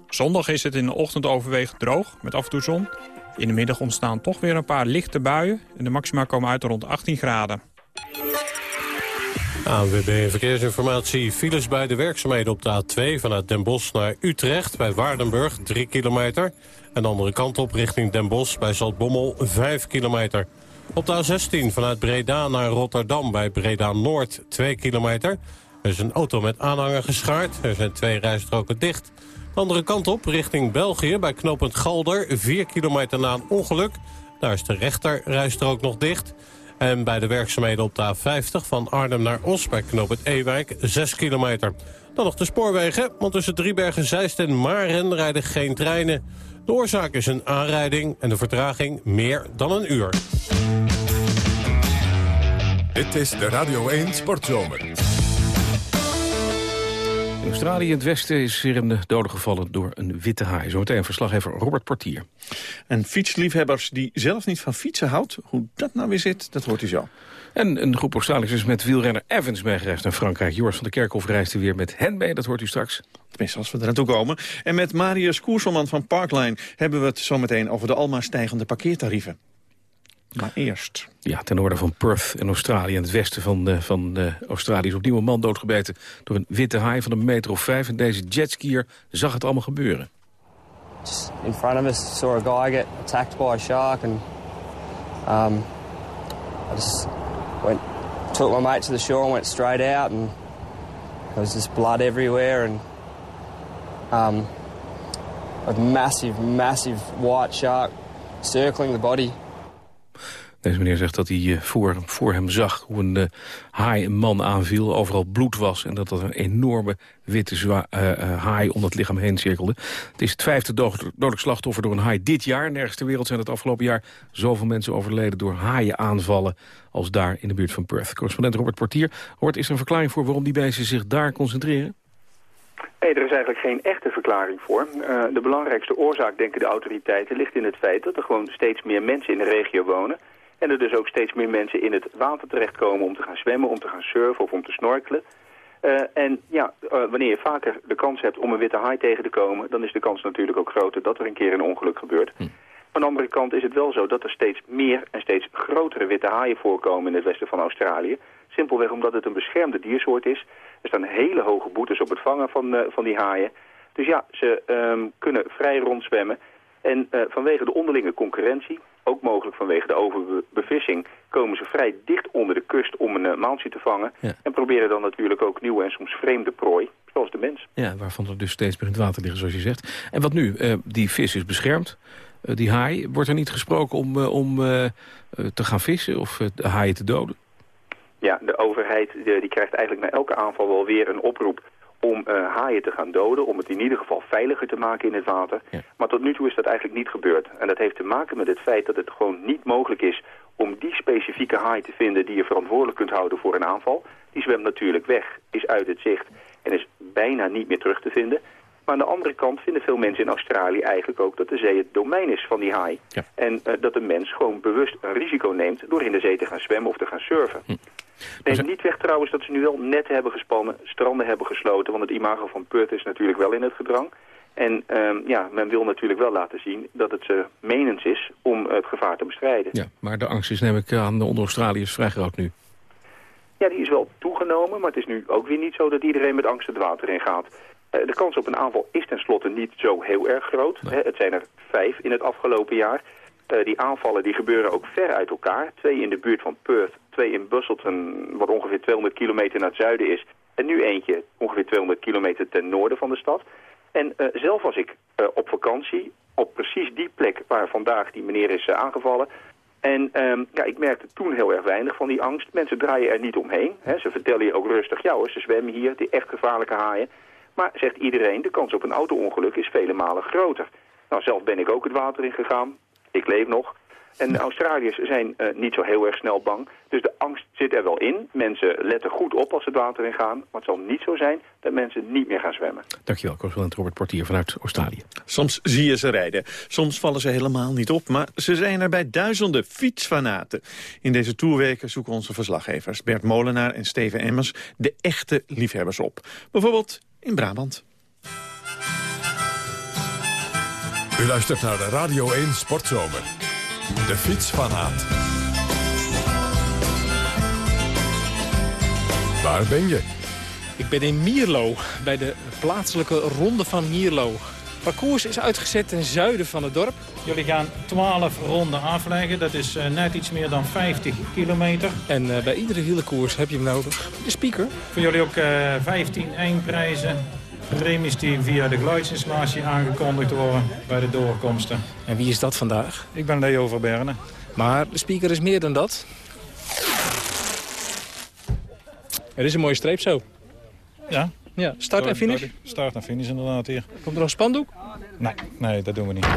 S11: Zondag is het in de ochtend overwegend droog, met af en toe zon. In de middag ontstaan toch weer een paar lichte buien... en de maxima komen uit rond 18 graden.
S7: ANWB Verkeersinformatie. Files bij de werkzaamheden op de A2 vanuit Den Bosch naar Utrecht... bij Waardenburg, 3 kilometer. En de andere kant op richting Den Bosch bij Zaltbommel, 5 kilometer. Op de A16 vanuit Breda naar Rotterdam bij Breda Noord 2 kilometer. Er is een auto met aanhanger geschaard. Er zijn twee rijstroken dicht. De andere kant op richting België bij knooppunt Galder 4 kilometer na een ongeluk. Daar is de rechter rijstrook nog dicht. En bij de werkzaamheden op de A50 van Arnhem naar Os bij knooppunt Ewijk 6 kilometer. Dan nog de spoorwegen, want tussen Driebergen, Zeist en Maren rijden geen treinen. De oorzaak is een aanrijding en de vertraging meer dan een uur.
S1: Dit is de Radio 1 Sportzomer.
S3: In Australië in het westen is hier een dode gevallen door een witte haai. Zometeen verslaggever Robert Portier.
S2: En fietsliefhebbers die zelf niet van fietsen houdt, hoe dat nou weer zit, dat hoort u zo.
S3: En een groep Australiërs is met wielrenner Evans meegereisd naar Frankrijk. Joris van der Kerkhof reisde weer met hen mee, dat hoort u straks.
S2: Tenminste, als we er naartoe komen. En met Marius Koerselman van Parkline hebben we het zometeen over de almaar stijgende parkeertarieven. Maar eerst.
S3: Ja, ten noorden van Perth in Australië. In het westen van, uh, van uh, Australië is opnieuw een man doodgebeten door een witte haai van een meter of vijf. En deze jetskier zag het allemaal gebeuren.
S22: Just in front of us, saw a guy get attacked by a shark. And um, I just went, took my mate to the shore and went straight out. And there was just blood everywhere. And um, a massive, massive white shark circling the body.
S3: Deze meneer zegt dat hij eh, voor, voor hem zag hoe een eh, haai een man aanviel. Overal bloed was en dat er een enorme witte eh, haai om dat lichaam heen cirkelde. Het is het vijfde dodelijk slachtoffer door een haai dit jaar. Nergens ter wereld zijn het afgelopen jaar zoveel mensen overleden door haaienaanvallen als daar in de buurt van Perth. Correspondent Robert Portier. Robert, is er een verklaring voor waarom die beesten zich daar concentreren?
S23: Er is eigenlijk geen echte verklaring voor. De belangrijkste oorzaak, denken de autoriteiten, ligt in het feit dat er gewoon steeds meer mensen in de regio wonen. En er dus ook steeds meer mensen in het water terechtkomen om te gaan zwemmen, om te gaan surfen of om te snorkelen. Eh, en ja, eh, wanneer je vaker de kans hebt om een witte haai tegen te komen, dan is de kans natuurlijk ook groter dat er een keer een ongeluk gebeurt. Aan de andere kant is het wel zo dat er steeds meer en steeds grotere witte haaien voorkomen in het westen van Australië. Simpelweg omdat het een beschermde diersoort is. Er staan hele hoge boetes op het vangen van, eh, van die haaien. Dus ja, ze ehm, kunnen vrij rondzwemmen. En vanwege de onderlinge concurrentie, ook mogelijk vanwege de overbevissing, komen ze vrij dicht onder de kust om een uh, maaltje te vangen. En proberen dan natuurlijk ook nieuwe en soms vreemde prooi, zoals de mens.
S3: Ja, waarvan er dus steeds meer in het water liggen, zoals je zegt. En wat nu? Eh, die vis is beschermd. Eh, die haai, wordt er niet gesproken om, eh, om eh, eh, te gaan vissen of eh, de haaien te doden?
S23: Ja, de overheid die krijgt eigenlijk na elke aanval wel weer een oproep om eh, haaien te gaan doden, om het in ieder geval veiliger te maken in het water. Maar tot nu toe is dat eigenlijk niet gebeurd. En dat heeft te maken met het feit dat het gewoon niet mogelijk is om die specifieke haai te vinden die je verantwoordelijk kunt houden voor een aanval. Die zwemt natuurlijk weg, is uit het zicht en is bijna niet meer terug te vinden. Maar aan de andere kant vinden veel mensen in Australië eigenlijk ook dat de zee het domein is van die haai. En eh, dat de mens gewoon bewust een risico neemt door in de zee te gaan zwemmen of te gaan surfen. Neemt niet weg trouwens dat ze nu wel netten hebben gespannen, stranden hebben gesloten. Want het imago van Perth is natuurlijk wel in het gedrang. En ehm, ja, men wil natuurlijk wel laten zien dat het uh, menens is om het gevaar te bestrijden.
S3: Ja, maar de angst is neem ik aan onder Australiërs vrij groot nu.
S23: Ja, die is wel toegenomen, maar het is nu ook weer niet zo dat iedereen met angst het water in gaat. Uh, de kans op een aanval is tenslotte niet zo heel erg groot. Hè, het zijn er vijf in het afgelopen jaar. Uh, die aanvallen die gebeuren ook ver uit elkaar. Twee in de buurt van Perth, twee in Busselton, wat ongeveer 200 kilometer naar het zuiden is. En nu eentje ongeveer 200 kilometer ten noorden van de stad. En uh, zelf was ik uh, op vakantie op precies die plek waar vandaag die meneer is aangevallen. En um, ja, ik merkte toen heel erg weinig van die angst. Mensen draaien er niet omheen. Hè. Ze vertellen je ook rustig, ja ze zwemmen hier, die echt gevaarlijke haaien. Maar zegt iedereen, de kans op een auto-ongeluk is vele malen groter. Nou, zelf ben ik ook het water in gegaan. Ik leef nog. En de Australiërs zijn uh, niet zo heel erg snel bang. Dus de angst zit er wel in. Mensen letten goed op als ze het water in gaan. Maar het zal niet zo zijn dat mensen niet meer gaan zwemmen.
S3: Dankjewel, correspondent Robert Portier vanuit Australië.
S2: Soms zie je ze rijden. Soms vallen ze helemaal niet op. Maar ze zijn er bij duizenden fietsfanaten. In deze toerweken zoeken onze verslaggevers Bert Molenaar en Steven Emmers... de echte liefhebbers op. Bijvoorbeeld in Brabant.
S1: U luistert naar de Radio 1 Sportzomer. De fietsfanaat. Waar ben je?
S24: Ik ben in Mierlo, bij de plaatselijke ronde van Mierlo. Het parcours is uitgezet ten zuiden van het dorp.
S25: Jullie gaan 12 ronden afleggen, dat is uh, net iets meer dan 50 kilometer.
S24: En uh, bij iedere wielenkoers heb je hem nodig. De speaker.
S25: Voor jullie ook uh, 15 eindprijzen. Premies die via de geluidsinstallatie aangekondigd worden bij de doorkomsten.
S24: En wie is dat vandaag?
S25: Ik ben Leo Verberne.
S24: Maar de speaker is meer dan dat. Er is een mooie streep zo.
S25: Ja.
S24: Ja, start en finish?
S25: Start en finish inderdaad hier.
S24: Komt er nog een spandoek?
S25: Nee, nee, dat doen we niet.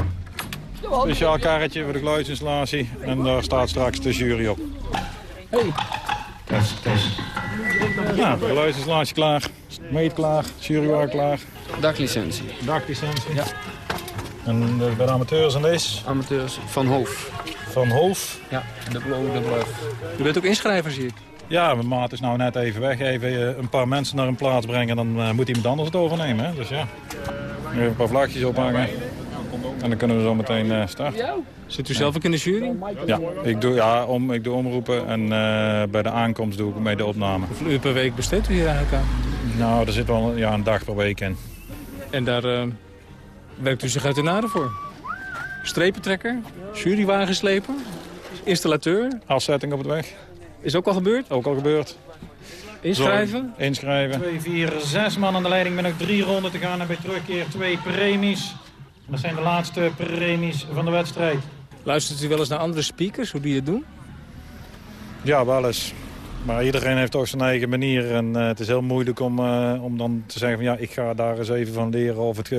S25: Speciaal karretje voor de geluidsinstallatie. En daar staat straks de jury op.
S24: Hey.
S25: Test, test. Nou, de geluidsinstallatie klaar. Meet klaar. Jury klaar.
S26: Daklicentie.
S25: Daklicentie. Ja. En de, bij de amateurs en deze?
S26: Amateurs van Hoof.
S25: Van Hoof?
S26: Ja, de blauwe, de blauw.
S24: U bent ook inschrijver, zie ik.
S25: Ja, mijn maat is nou net even weg. Even een paar mensen naar een plaats brengen. Dan uh, moet iemand anders het overnemen. Hè? Dus ja, even een paar vlagjes ophangen. En dan kunnen we zo meteen uh, starten.
S24: Zit u zelf ook in de jury?
S25: Ja, ik doe, ja om, ik doe omroepen en uh, bij de aankomst doe ik mee de opname.
S24: Hoeveel uur per week besteedt u hier eigenlijk aan?
S25: Nou, er zit wel ja, een dag per week in.
S24: En daar uh, werkt u zich uit de naden voor? Strepentrekker? Jurywagensleper? Installateur?
S25: Afzetting op het weg.
S24: Is ook al gebeurd?
S25: Ook al gebeurd.
S24: Inschrijven?
S25: Zo, inschrijven. Twee, vier, zes man aan de leiding met nog drie ronden te gaan. En bij terugkeer twee premies. Dat zijn de laatste premies van de wedstrijd.
S24: Luistert u wel eens naar andere speakers, hoe die het doen?
S25: Ja, wel eens. Maar iedereen heeft toch zijn eigen manier. En eh, het is heel moeilijk om, eh, om dan te zeggen van ja, ik ga daar eens even van leren of het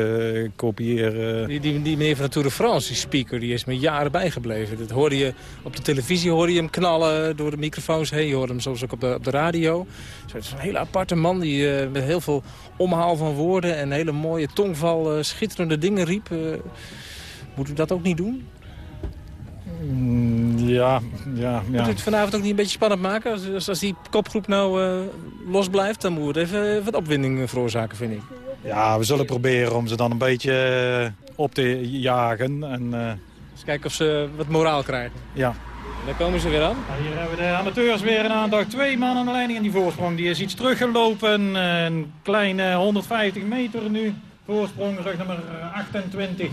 S25: kopiëren.
S24: Die, die, die meneer van de Tour de France, die speaker, die is me jaren bijgebleven. Dat hoorde je, op de televisie hoorde je hem knallen door de microfoons heen. Je hoorde hem soms ook op de, op de radio. Zo, het is een hele aparte man die eh, met heel veel omhaal van woorden... en hele mooie tongval schitterende dingen riep. Moet u dat ook niet doen?
S25: Mm, ja, ja,
S24: Moet
S25: ja.
S24: u het vanavond ook niet een beetje spannend maken? Als, als, als die kopgroep nou eh, los blijft, dan moet het even eh, wat opwinding veroorzaken, vind ik.
S25: Ja, we zullen proberen om ze dan een beetje eh, op te jagen. En, eh,
S24: Eens kijken of ze wat moraal krijgen.
S25: ja.
S24: Daar komen ze weer aan.
S25: Hier hebben we de amateurs weer een aantal. Twee man aan de leiding en die voorsprong die is iets teruggelopen. Een kleine 150 meter nu. Voorsprong rug nummer 28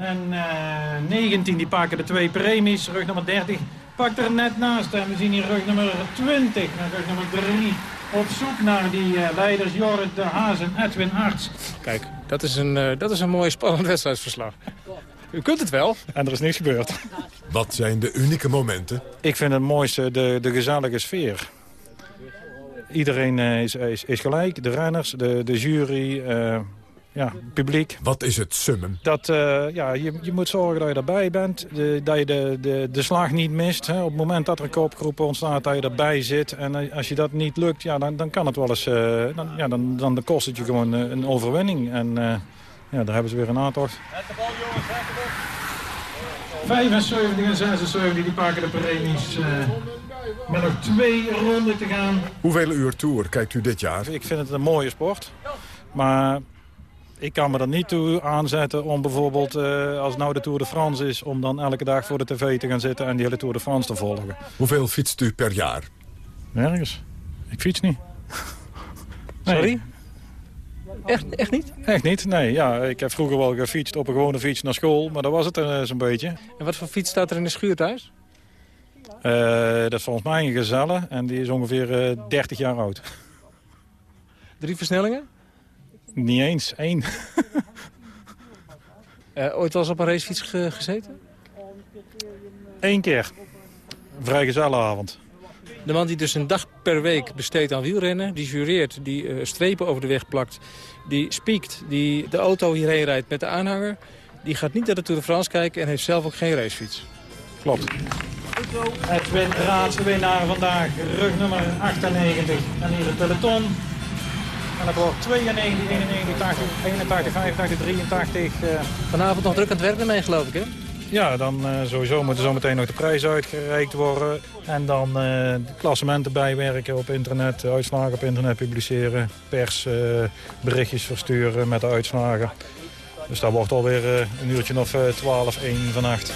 S25: en eh, 19 die pakken de twee premies. Rug nummer 30 pakt er net naast. En we zien hier rug nummer 20 en rug nummer 3 op zoek naar die eh, leiders Jorrit de Haas en Edwin Arts.
S24: Kijk, dat is een, eh, dat is een mooi spannend wedstrijdsverslag. U kunt het wel.
S25: En er is niks gebeurd.
S1: Wat zijn de unieke momenten?
S25: Ik vind het mooiste de, de gezellige sfeer. Iedereen eh, is, is, is gelijk. De renners, de, de jury, eh, ja, publiek.
S1: Wat is het summum?
S25: Dat, eh, ja, je, je moet zorgen dat je erbij bent. De, dat je de, de, de slag niet mist. Hè. Op het moment dat er een koopgroep ontstaat, dat je erbij zit. En eh, als je dat niet lukt, ja, dan, dan kan het wel eens... eh, dan, ja, dan, dan kost het je gewoon een overwinning. En eh, ja, daar hebben ze weer een aantocht. 75 en 76 die pakken de premies. eh, met nog twee ronden te gaan.
S1: Hoeveel uur tour kijkt u dit jaar?
S25: Ik vind het een mooie sport. Maar ik kan me er niet toe aanzetten om bijvoorbeeld, eh, als nou de Tour de France is... om dan elke dag voor de tv te gaan zitten en die hele Tour de France te volgen.
S1: Hoeveel fietst u per jaar?
S25: Nergens. Ik fiets niet.
S24: Sorry? Echt, echt niet?
S25: Echt niet, nee. Ja, ik heb vroeger wel gefietst op een gewone fiets naar school, maar dat was het eh, zo'n beetje.
S24: En wat voor fiets staat er in de schuur thuis?
S25: Eh, dat is volgens mij een gezelle en die is ongeveer eh 30 jaar oud.
S24: Drie versnellingen?
S25: Niet eens, één.
S24: Eh, ooit eens op een racefiets ge- gezeten?
S25: Eén keer. Vrijgezellenavond.
S24: De man die dus een dag per week besteedt aan wielrennen... die jureert, die eh, strepen over de weg plakt... die spiekt, die de auto hierheen rijdt met de aanhanger... die gaat niet naar de Tour de France kijken en heeft zelf ook geen racefiets.
S25: Klopt. Edwin Raats, de winnaar vandaag. Rug nummer 98. En hier het peloton. En dat wordt 92, 91, 80, 81, 85, 83. eh.
S24: Vanavond nog druk aan het werk ermee, geloof ik, hè?
S25: Ja, dan eh, sowieso moeten zometeen nog de prijzen uitgereikt worden. En dan eh, de klassementen bijwerken op internet, uitslagen op internet publiceren. Pers eh, versturen met de uitslagen. Dus dat wordt alweer een uurtje of eh, 12, 1 vannacht.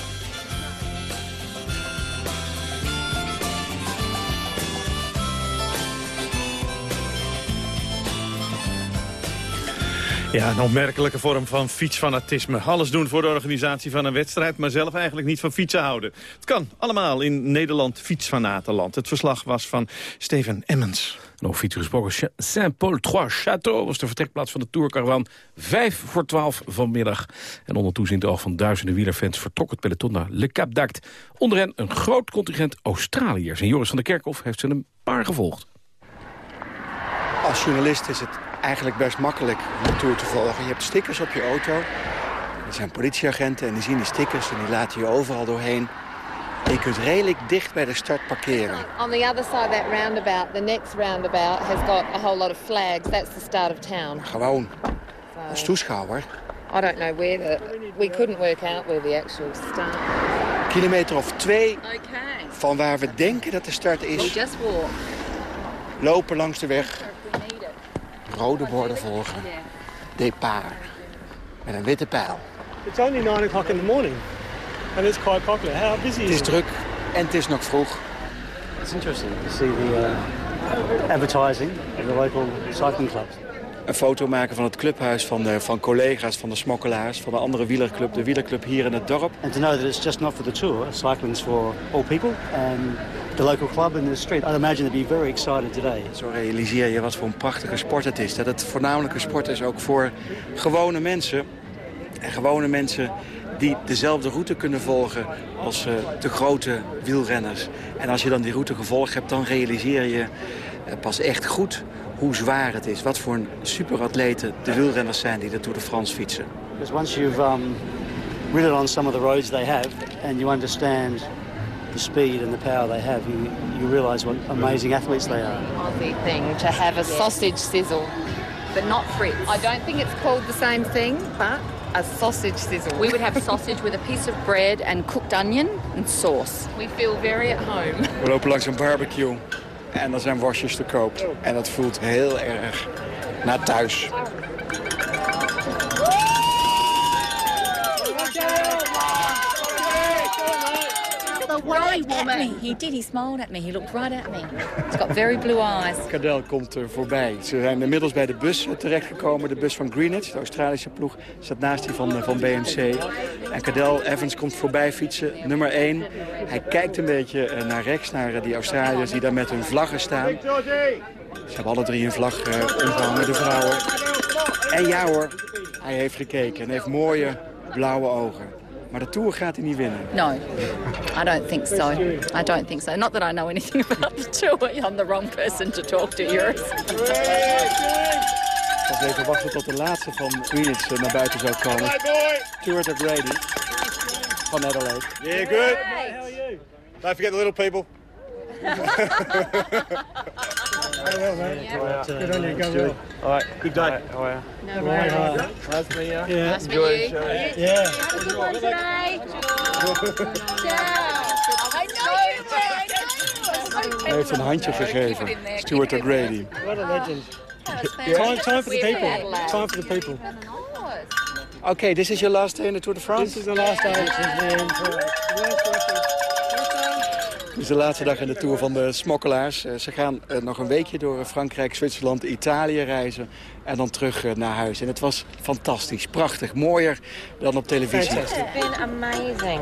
S2: Ja, een opmerkelijke vorm van fietsfanatisme. Alles doen voor de organisatie van een wedstrijd, maar zelf eigenlijk niet van fietsen houden. Het kan allemaal in Nederland fietsfanatenland. Het verslag was van Steven Emmens.
S3: En over fietsen gesproken, Ch- Saint-Paul-Trois-Châteaux was de vertrekplaats van de Tourcaravan. Vijf voor twaalf vanmiddag. En onder toezicht oog van duizenden wielerfans vertrok het peloton naar Le Cap d'Act. Onder hen een groot contingent Australiërs. En Joris van der Kerkhof heeft ze een paar gevolgd.
S27: Als journalist is het eigenlijk best makkelijk om de Tour te volgen. Je hebt stickers op je auto. Er zijn politieagenten en die zien die stickers en die laten je overal doorheen. En je kunt redelijk dicht bij de start parkeren.
S28: On the other side of that roundabout, the next roundabout has got a whole lot of flags. That's the start of town.
S27: Gewoon als toeschouwer.
S28: I don't know where the... We couldn't work out where the actual start.
S27: Kilometer of twee
S28: Okay.
S27: van waar we denken dat de start
S28: We
S27: is.
S28: just walk.
S27: Lopen langs de weg. Rode borden volgen. Départ. Met een witte pijl.
S29: It's only 9 o'clock in the morning, and it's quite popular. How busy
S27: Het
S29: is
S27: is
S29: it?
S27: druk en het is nog vroeg.
S29: It's interesting to see the uh, advertising of the local cycling clubs.
S27: Een foto maken van het clubhuis van, de, van collega's van de smokkelaars... van de andere wielerclub, de wielerclub hier in het dorp.
S29: And to know that it's just not for the tour, cycling's for all people, and the local club and the street. I'd imagine they'd be very excited today.
S27: Zo realiseer je wat voor een prachtige sport het is. Dat het voornamelijk een sport is ook voor gewone mensen. En gewone mensen die dezelfde route kunnen volgen als eh, de grote wielrenners. En als je dan die route gevolgd hebt, dan realiseer je eh, pas echt goed hoe zwaar het is. Wat voor een superatleten de wielrenners zijn die de Tour de France fietsen.
S29: Because once you've um, ridden on some of the roads they have and you understand the speed and the power they have, you, you realize what amazing athletes they are.
S28: Aussie thing to have a sausage sizzle, but not Fritz. I don't think it's called the same thing, but a sausage sizzle.
S30: We would have sausage with a piece of bread and cooked onion and sauce.
S28: We feel very at home.
S27: We lopen langs een barbecue en er zijn worstjes te koop. En dat voelt heel erg naar thuis.
S30: Right at me. He did. He smiled at me. He looked right at me. He's got very blue eyes.
S27: Cadel komt er voorbij. Ze zijn inmiddels bij de bus terechtgekomen. De bus van Greenwich, de Australische ploeg, staat naast die van, eh, van BMC. En Cadel Evans komt voorbij fietsen, nummer 1. Hij kijkt een beetje eh, naar rechts, naar eh, die Australiërs die daar met hun vlaggen staan. Ze hebben alle drie een vlag eh, omgehangen, de vrouwen. En ja hoor, hij heeft gekeken en heeft mooie blauwe ogen. Maar de Tour gaat hij niet winnen.
S30: No, I don't think so. I don't think so. Not that I know anything about the tour. I'm the wrong person to talk to, yours.
S27: Ik was even wachten tot de laatste van Greenwich eh, naar buiten zou komen. Stuart O'Grady van Adelaide.
S31: Yeah, good. Don't forget the little people.
S25: Good on you, go well.
S31: All right, good day.
S30: No
S25: worries.
S31: Nice to meet you.
S25: Yeah.
S30: Nice to
S31: Enjoy
S30: meet
S31: the
S30: you.
S31: show.
S25: Yeah.
S30: Have a good one today. I know you will.
S27: Hij heeft een handje gegeven, Stuart O'Grady.
S25: What a legend.
S30: Yeah.
S25: Time, time for the people. Time for the people.
S27: Okay, this is your last day in the Tour de France?
S25: This is the last day. This is the end.
S27: Het is de laatste dag in de Tour van de smokkelaars. Eh, Ze gaan eh, nog een weekje door Frankrijk, Zwitserland, Italië reizen. En dan terug eh, naar huis. En het was fantastisch, prachtig, mooier dan op televisie.
S32: It's been amazing.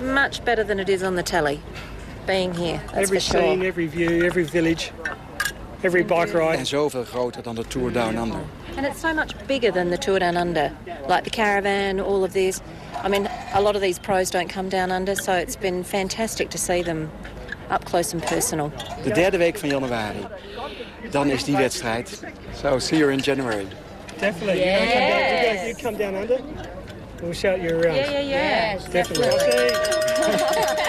S32: Much better than it is on the telly. Being here, that's
S25: Every
S32: for sure.
S25: scene, every view, every village, every bike ride.
S27: En zoveel groter dan de Tour Down Under.
S32: And it's so much bigger than the Tour Down Under. Like the caravan, all of this. I mean, a lot of these pros don't come down under, so it's been fantastic to see them up close and personal.
S27: De derde week van januari. Dan is die wedstrijd. So, see you in January.
S25: Definitely. You wanna come down- you go- You come down under. We'll shout you around.
S32: Yeah, yeah, yeah. Yes,
S25: Definitely.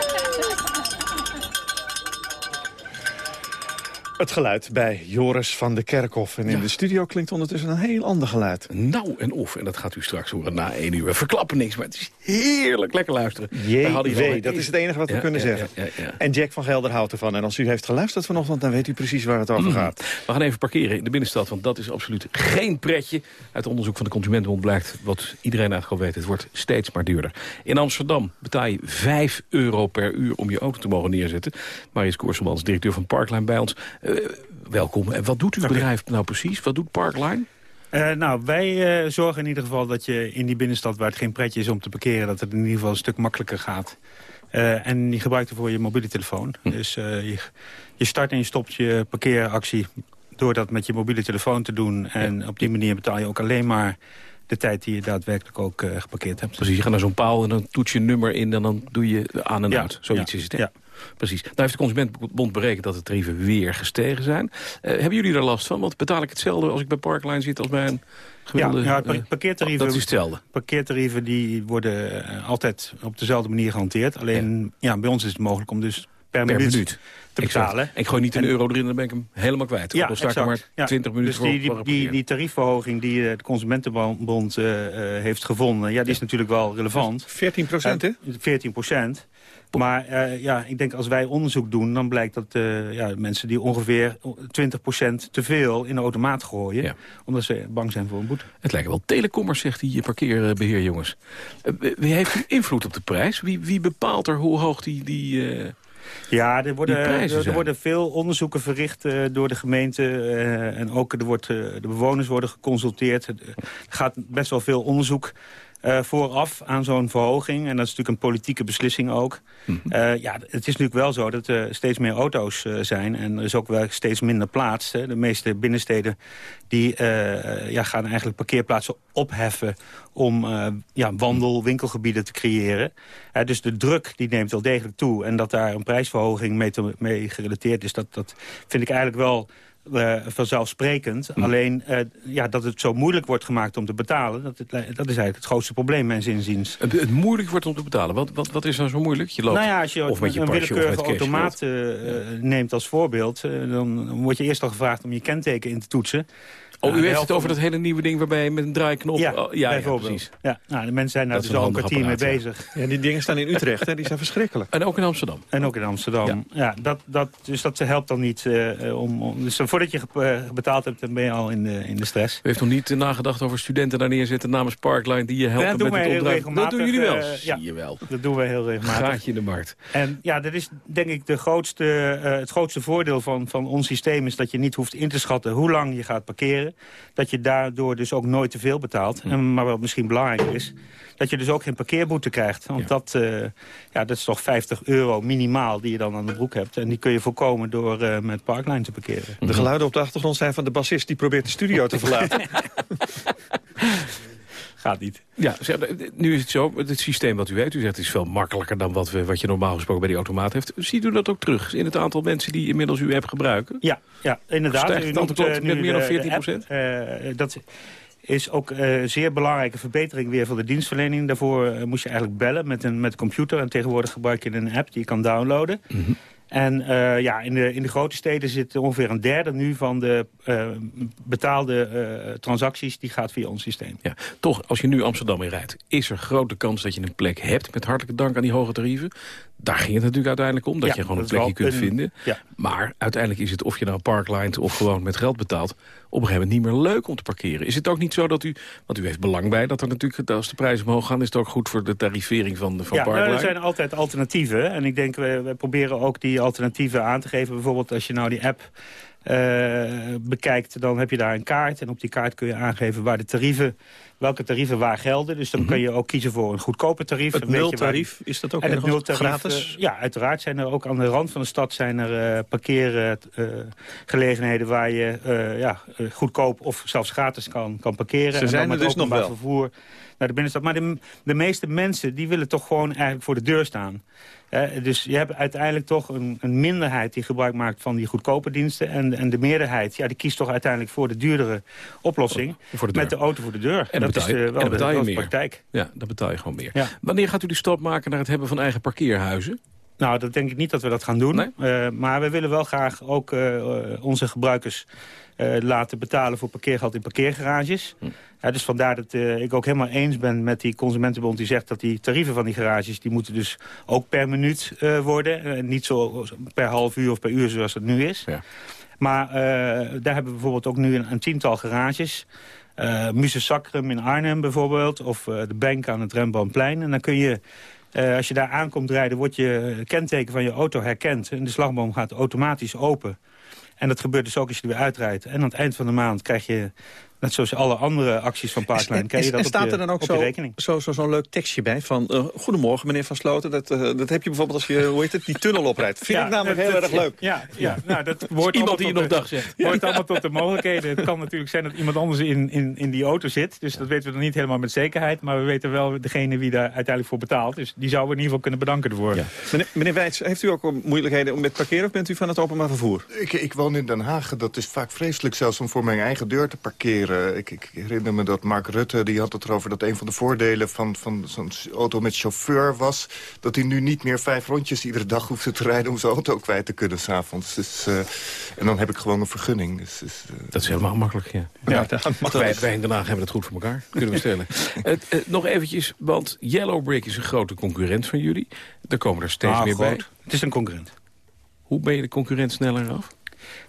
S2: Het geluid bij Joris van de Kerkhof. En in de studio klinkt ondertussen een heel ander geluid.
S3: Nou en of, en dat gaat u straks horen na één uur. We verklappen niks, maar het is heerlijk. Lekker luisteren.
S2: Jee, dat is het enige wat we kunnen
S3: ja,
S2: zeggen. En Jack van Gelder houdt ervan. En als u heeft geluisterd vanochtend, dan weet u precies waar het over
S3: Mm.
S2: gaat.
S3: We gaan even parkeren in de binnenstad, want dat is absoluut geen pretje. Uit onderzoek van de Consumentenbond blijkt wat iedereen eigenlijk al weet. Het wordt steeds maar duurder. In Amsterdam betaal je 5 euro per uur om je auto te mogen neerzetten. Marius Koersemans, directeur van Parkline bij ons. Eh, welkom. En wat doet uw bedrijf nou precies? Wat doet Parkline?
S33: Eh, nou, wij eh, zorgen in ieder geval dat je in die binnenstad... waar het geen pretje is om te parkeren... dat het in ieder geval een stuk makkelijker gaat. En je gebruikt ervoor je mobiele telefoon. Dus eh, je, je start en je stopt je parkeeractie... door dat met je mobiele telefoon te doen. En op die manier betaal je ook alleen maar de tijd die je daadwerkelijk ook geparkeerd hebt.
S3: Precies, je gaat naar zo'n paal en dan toets je nummer in... en dan doe je aan en
S33: Ja,
S3: uit. Zoiets
S33: ja,
S3: is het, hè?
S33: ja.
S3: Precies. Nou heeft de Consumentenbond berekend dat de tarieven weer gestegen zijn. Eh, hebben jullie daar last van? Want betaal ik hetzelfde als ik bij Parkline zit als bij een gemiddelde...
S33: Ja, ja
S3: eh,
S33: parkeertarieven,
S3: dat is hetzelfde.
S33: Parkeertarieven die worden eh, altijd op dezelfde manier gehanteerd. Alleen ja. bij ons is het mogelijk om dus per,
S3: Per
S33: minuut,
S3: minuut.
S33: Te
S3: Exact.
S33: betalen.
S3: Ik gooi niet een
S33: En-
S3: euro erin, dan ben ik hem helemaal kwijt.
S33: Ja,
S3: dan sta ik
S33: exact.
S3: maar 20
S33: Ja.
S3: minuten
S33: dus die, die,
S3: voor
S33: die, die tariefverhoging die eh, de Consumentenbond eh, eh, heeft gevonden... ja, die is natuurlijk wel relevant.
S2: 14 procent, hè?
S33: 14 procent. Maar eh, ja, ik denk als wij onderzoek doen... dan blijkt dat eh, ja, mensen die ongeveer 20% te veel in de automaat gooien... omdat ze bang zijn voor een boete.
S3: Het lijken wel telecommers, zegt die parkeerbeheer, jongens. Eh, Wie heeft invloed op de prijs? Wie, wie bepaalt er hoe hoog die... die eh,
S33: Ja, er worden, er, er worden veel onderzoeken verricht eh, door de gemeente. eh, en ook er wordt, eh, de bewoners worden geconsulteerd. Er gaat best wel veel onderzoek eh, vooraf aan zo'n verhoging. En dat is natuurlijk een politieke beslissing ook. Eh, ja, het is natuurlijk wel zo dat er steeds meer auto's eh, zijn. En er is ook wel steeds minder plaats. Hè. De meeste binnensteden die, ja, gaan eigenlijk parkeerplaatsen opheffen... om ja, wandel, winkelgebieden te creëren. Dus de druk die neemt wel degelijk toe. En dat daar een prijsverhoging mee, te- mee gerelateerd is... dat, dat vind ik eigenlijk wel eh, vanzelfsprekend. Alleen eh, ja, dat het zo moeilijk wordt gemaakt om te betalen... dat, het, dat is eigenlijk het grootste probleem, mijn inziens.
S3: Het, het moeilijk wordt om te betalen. Wat, wat, wat is nou zo moeilijk? Je loopt
S33: nou ja, als je
S3: of met je
S33: een willekeurige automaat eh, neemt als voorbeeld... dan word je eerst al gevraagd om je kenteken in te toetsen.
S3: Oh,
S33: Nou,
S3: u
S33: de
S3: heeft
S33: helft
S3: het over dat hele nieuwe ding waarbij je met een draaiknop...
S33: Ja,
S3: oh, ja, ja,
S33: bijvoorbeeld.
S3: precies.
S33: Ja, nou, de mensen zijn daar dus al een kwartier mee bezig.
S2: Ja, die dingen staan in Utrecht, hè? die zijn verschrikkelijk.
S3: En ook in Amsterdam.
S33: En ook in Amsterdam. Ja, dat, dat, dus dat helpt dan niet. eh, om, om, dus voordat je eh, betaald hebt, dan ben je al in de, in de stress.
S3: U heeft nog niet eh, nagedacht over studenten daar neerzetten namens Parkline... die je helpen
S33: dat doen
S3: met
S33: wij
S3: het
S33: heel
S3: opdrijven. Dat doen jullie wel, zie
S33: ja,
S3: je wel.
S33: Dat doen wij heel regelmatig.
S3: Gaatje in de markt.
S33: En ja, dat is denk ik de grootste, eh, het grootste voordeel van, van ons systeem... is dat je niet hoeft in te schatten hoe lang je gaat parkeren. Dat je daardoor dus ook nooit te veel betaalt. En, maar wat misschien belangrijker is... dat je dus ook geen parkeerboete krijgt. Want dat, eh, ja, dat is toch 50 euro minimaal die je dan aan de broek hebt. En die kun je voorkomen door eh, met Parkline te parkeren.
S2: De geluiden op de achtergrond zijn van de bassist die probeert de studio te verlaten.
S33: Gaat niet.
S3: Ja, nu is het zo, het systeem wat u heeft, u zegt het is veel makkelijker dan wat, we, wat je normaal gesproken bij die automaat heeft. Ziet u dat ook terug in het aantal mensen die inmiddels uw app gebruiken?
S33: Ja, ja inderdaad.
S3: Stijgt het aantal
S33: eh,
S3: met
S33: nu
S3: meer dan
S33: de-
S3: 14
S33: de app. Eh, dat is ook eh, een zeer belangrijke verbetering weer van de dienstverlening. Daarvoor eh, moest je eigenlijk bellen met een, met een computer. En tegenwoordig gebruik je een app die je kan downloaden.
S3: Mhm.
S33: En eh, ja, in de, in de grote steden zit ongeveer een derde nu van de eh, betaalde eh, transacties. Die gaat via ons systeem.
S3: Ja, toch, als je nu Amsterdam in rijdt, is er grote kans dat je een plek hebt. Met hartelijke dank aan die hoge tarieven. Daar ging het natuurlijk uiteindelijk om, dat
S33: Ja,
S3: je gewoon
S33: dat
S3: een plekje kunt
S33: een-
S3: vinden.
S33: ja.
S3: Maar uiteindelijk is het, of je nou parkline of gewoon met geld betaalt... op een gegeven moment niet meer leuk om te parkeren. Is het ook niet zo dat u, want u heeft belang bij... dat er natuurlijk, als de prijzen omhoog gaan... is het ook goed voor de tarivering van, de, van
S33: ja, nou,
S3: parkline?
S33: er zijn altijd alternatieven. En ik denk, we, we proberen ook die alternatieven aan te geven. Bijvoorbeeld als je nou die app bekijkt, dan heb je daar een kaart. En op die kaart kun je aangeven waar de tarieven, welke tarieven waar gelden. Dus dan kun je ook kiezen voor een goedkoper tarief.
S2: Mhm. Het
S33: waar-
S2: nultarief, is dat ook
S33: en het nultarief,
S2: gratis?
S33: eh, ja, uiteraard zijn er ook aan de rand van de stad zijn er parkeergelegenheden waar je eh, ja, eh, goedkoop of zelfs gratis kan, kan parkeren.
S2: Ze
S33: en
S2: zijn
S33: dan
S2: er
S33: met
S2: dus nog wel.
S33: vervoer naar de binnenstad. Maar de, de meeste mensen die willen toch gewoon eigenlijk voor de deur staan. Hè, dus je hebt uiteindelijk toch een, een minderheid die gebruik maakt van die goedkope diensten. En, en de meerderheid ja, die kiest toch uiteindelijk voor de duurdere oplossing.
S3: Voor de deur.
S33: met de auto voor de deur.
S3: En
S33: dat
S3: betaal
S33: is eh,
S3: en
S33: wel
S3: betaal je
S33: de
S3: meer.
S33: praktijk.
S3: Ja, dan betaal je gewoon meer.
S33: Ja.
S3: Wanneer gaat u de stap maken naar het hebben van eigen parkeerhuizen?
S33: Nou, dat denk ik niet dat we dat gaan doen. Eh, maar we willen wel graag ook eh, eh, onze gebruikers eh, laten betalen voor parkeergeld in parkeergarages. Ja, dus vandaar dat eh, ik ook helemaal eens ben met die Consumentenbond die zegt dat die tarieven van die garages, die moeten dus ook per minuut eh, worden. Niet zo per half uur of per uur zoals het nu is. Maar eh, daar hebben we bijvoorbeeld ook nu een, een tiental garages. Eh Muse Sacrum in Arnhem bijvoorbeeld. Of de Bank aan het Rembrandtplein. En dan kun je, als je daar aankomt rijden, wordt je kenteken van je auto herkend. En de slagboom gaat automatisch open. En dat gebeurt dus ook als je er weer uitrijdt. En aan het eind van de maand krijg je, net zoals alle andere acties van Parkline... krijg je dat
S2: en staat er dan ook
S33: je
S2: zo, zo, zo, zo'n leuk tekstje bij van... eh, goedemorgen, meneer Van Sloten. Dat, eh, dat heb je bijvoorbeeld als je hoe heet het, die tunnel oprijdt. Vind
S33: Ja,
S2: ik namelijk
S33: dat-
S2: heel
S33: dat-
S2: erg leuk.
S33: Ja, ja nou, dat wordt
S3: Iemand die je nog dag zegt.
S33: Hoort allemaal tot de mogelijkheden. Het kan natuurlijk zijn dat iemand anders in, in, in die auto zit. Dus dat weten we nog niet helemaal met zekerheid. Maar we weten wel degene wie daar uiteindelijk voor betaalt. Dus die zouden we in ieder geval kunnen bedanken ervoor.
S2: Meneer, meneer Wijts, heeft u ook moeilijkheden om met parkeren... of bent u van het openbaar vervoer?
S12: Ik, ik woon in Den Haag. Dat is vaak vreselijk zelfs om voor mijn eigen deur te parkeren. Ik, ik herinner me dat Mark Rutte die had het erover... dat een van de voordelen van, van zo'n auto met chauffeur was... dat hij nu niet meer vijf rondjes iedere dag hoefde te rijden... om zijn auto kwijt te kunnen s'avonds. Dus, eh, en dan heb ik gewoon een vergunning. Dus, dus, eh,
S3: Dat is helemaal makkelijk, ja.
S12: Ja,
S3: wij, wij in Den Haag hebben het goed voor elkaar, kunnen we stellen. Eh, eh, nog eventjes, want Yellow Brick is een grote concurrent van jullie. Er komen er steeds
S33: Nou,
S3: meer bij.
S33: Het is een concurrent.
S3: Hoe ben je de concurrent sneller af?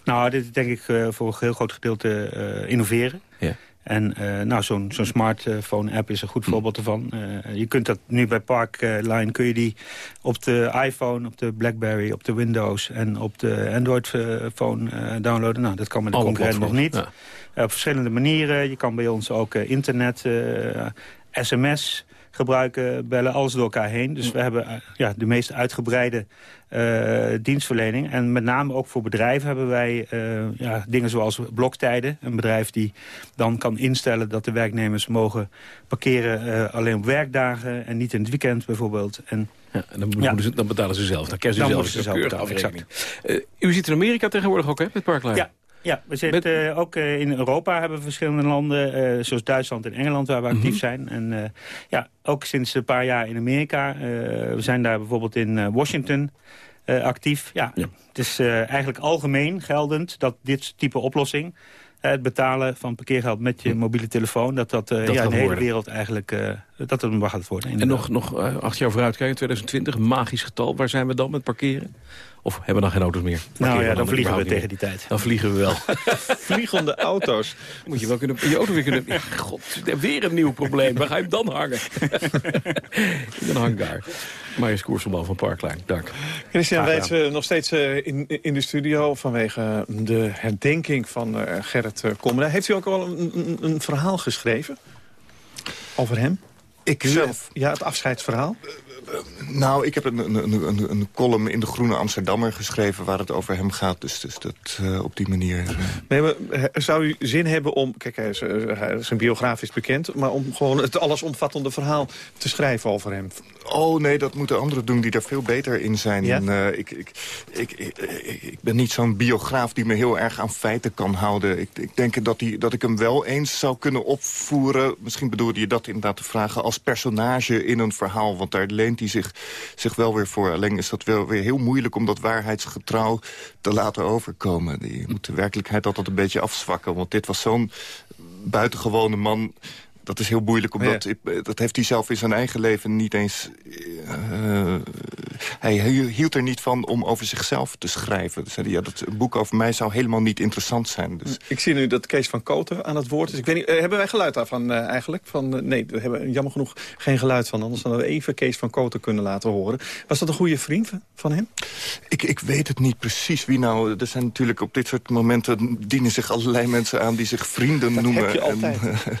S33: Nou, dit is denk ik eh, voor een heel groot gedeelte eh, innoveren.
S3: Ja.
S33: En uh, nou, zo'n zo'n smartphone-app is een goed voorbeeld ervan. Uh, je kunt dat nu bij Parkline, kun je die op de iPhone, op de Blackberry, op de Windows en op de Android-phone uh, downloaden. Nou, dat kan met de concurrent nog niet. Ja. op verschillende manieren. Je kan bij ons ook internet, sms gebruiken, bellen, alles door elkaar heen. Dus we hebben ja, de meest uitgebreide uh, dienstverlening. En met name ook voor bedrijven hebben wij uh, ja, dingen zoals bloktijden. Een bedrijf die dan kan instellen dat de werknemers mogen parkeren uh, alleen op werkdagen en niet in het weekend bijvoorbeeld. En
S3: ja, en dan, ja. Ze, dan, betalen ze zelf. Dan krijgen ze
S33: dan
S3: zelf,
S33: ze zelf betalen, exact.
S3: u zit in Amerika tegenwoordig ook, hè, met Parkline?
S33: Ja, ja, we zitten Met... ook uh, in Europa hebben we verschillende landen, uh, zoals Duitsland en Engeland, waar we actief mm -hmm. zijn. En ja, ook sinds een paar jaar in Amerika. we zijn daar bijvoorbeeld in Washington actief. Ja, ja, Het is eigenlijk algemeen geldend dat dit type oplossing het betalen van parkeergeld met je mobiele telefoon... dat dat, dat ja, in de hele wereld eigenlijk uh, dat het mag gaat worden.
S3: En nog, nog uh, acht jaar vooruit kijken, 2020, een magisch getal. Waar zijn we dan met parkeren? Of hebben we dan geen auto's meer?
S33: Nou ja, dan, dan vliegen we tegen die tijd.
S3: Dan vliegen we wel.
S2: Vliegende auto's.
S3: Moet je wel kunnen, je auto weer kunnen... God, weer een nieuw probleem. Waar ga je hem dan hangen? in een hangar. Marius Koerselman van Parklijn, dank.
S2: Christian Weets nog steeds in, in de studio vanwege de herdenking van uh, Gerrit Kommerij. Heeft u ook al een, een, een verhaal geschreven over hem?
S12: Ik zelf?
S2: Ja, het afscheidsverhaal.
S12: Nou, ik heb een, een, een, een, column in de Groene Amsterdammer geschreven... waar het over hem gaat, dus, dus dat uh, op die manier... Uh...
S2: Nee, maar zou u zin hebben om... Kijk, hij is, zijn biograaf is bekend... maar om gewoon het allesomvattende verhaal te schrijven over hem?
S12: Oh, nee, dat moeten anderen doen die daar veel beter in zijn. Ja? En, uh, ik, ik, ik, ik, ben niet zo'n biograaf die me heel erg aan feiten kan houden. Ik, ik denk dat, die, dat ik hem wel eens zou kunnen opvoeren... misschien bedoelde je dat inderdaad te vragen... als personage in een verhaal, want daar leent hij zich, zich wel weer voor. Alleen is dat wel weer heel moeilijk om dat waarheidsgetrouw te laten overkomen. Je moet de werkelijkheid altijd een beetje afzwakken. Want dit was zo'n buitengewone man dat is heel moeilijk, omdat ja. ik, dat heeft hij zelf in zijn eigen leven niet eens... Uh, hij hield er niet van om over zichzelf te schrijven. Dus ja, dat boek over mij zou helemaal niet interessant zijn. Dus.
S2: Ik zie nu dat Kees van Koten aan het woord is. Ik weet niet, uh, hebben wij geluid daarvan uh, eigenlijk? Van, nee, we hebben jammer genoeg geen geluid van. Anders hadden we even Kees van Koten kunnen laten horen. Was dat een goede vriend van hem?
S12: Ik, ik weet het niet precies wie nou... Er zijn natuurlijk op dit soort momenten dienen zich allerlei mensen aan... die zich vrienden
S2: dat
S12: noemen.
S2: Heb je altijd.
S12: En,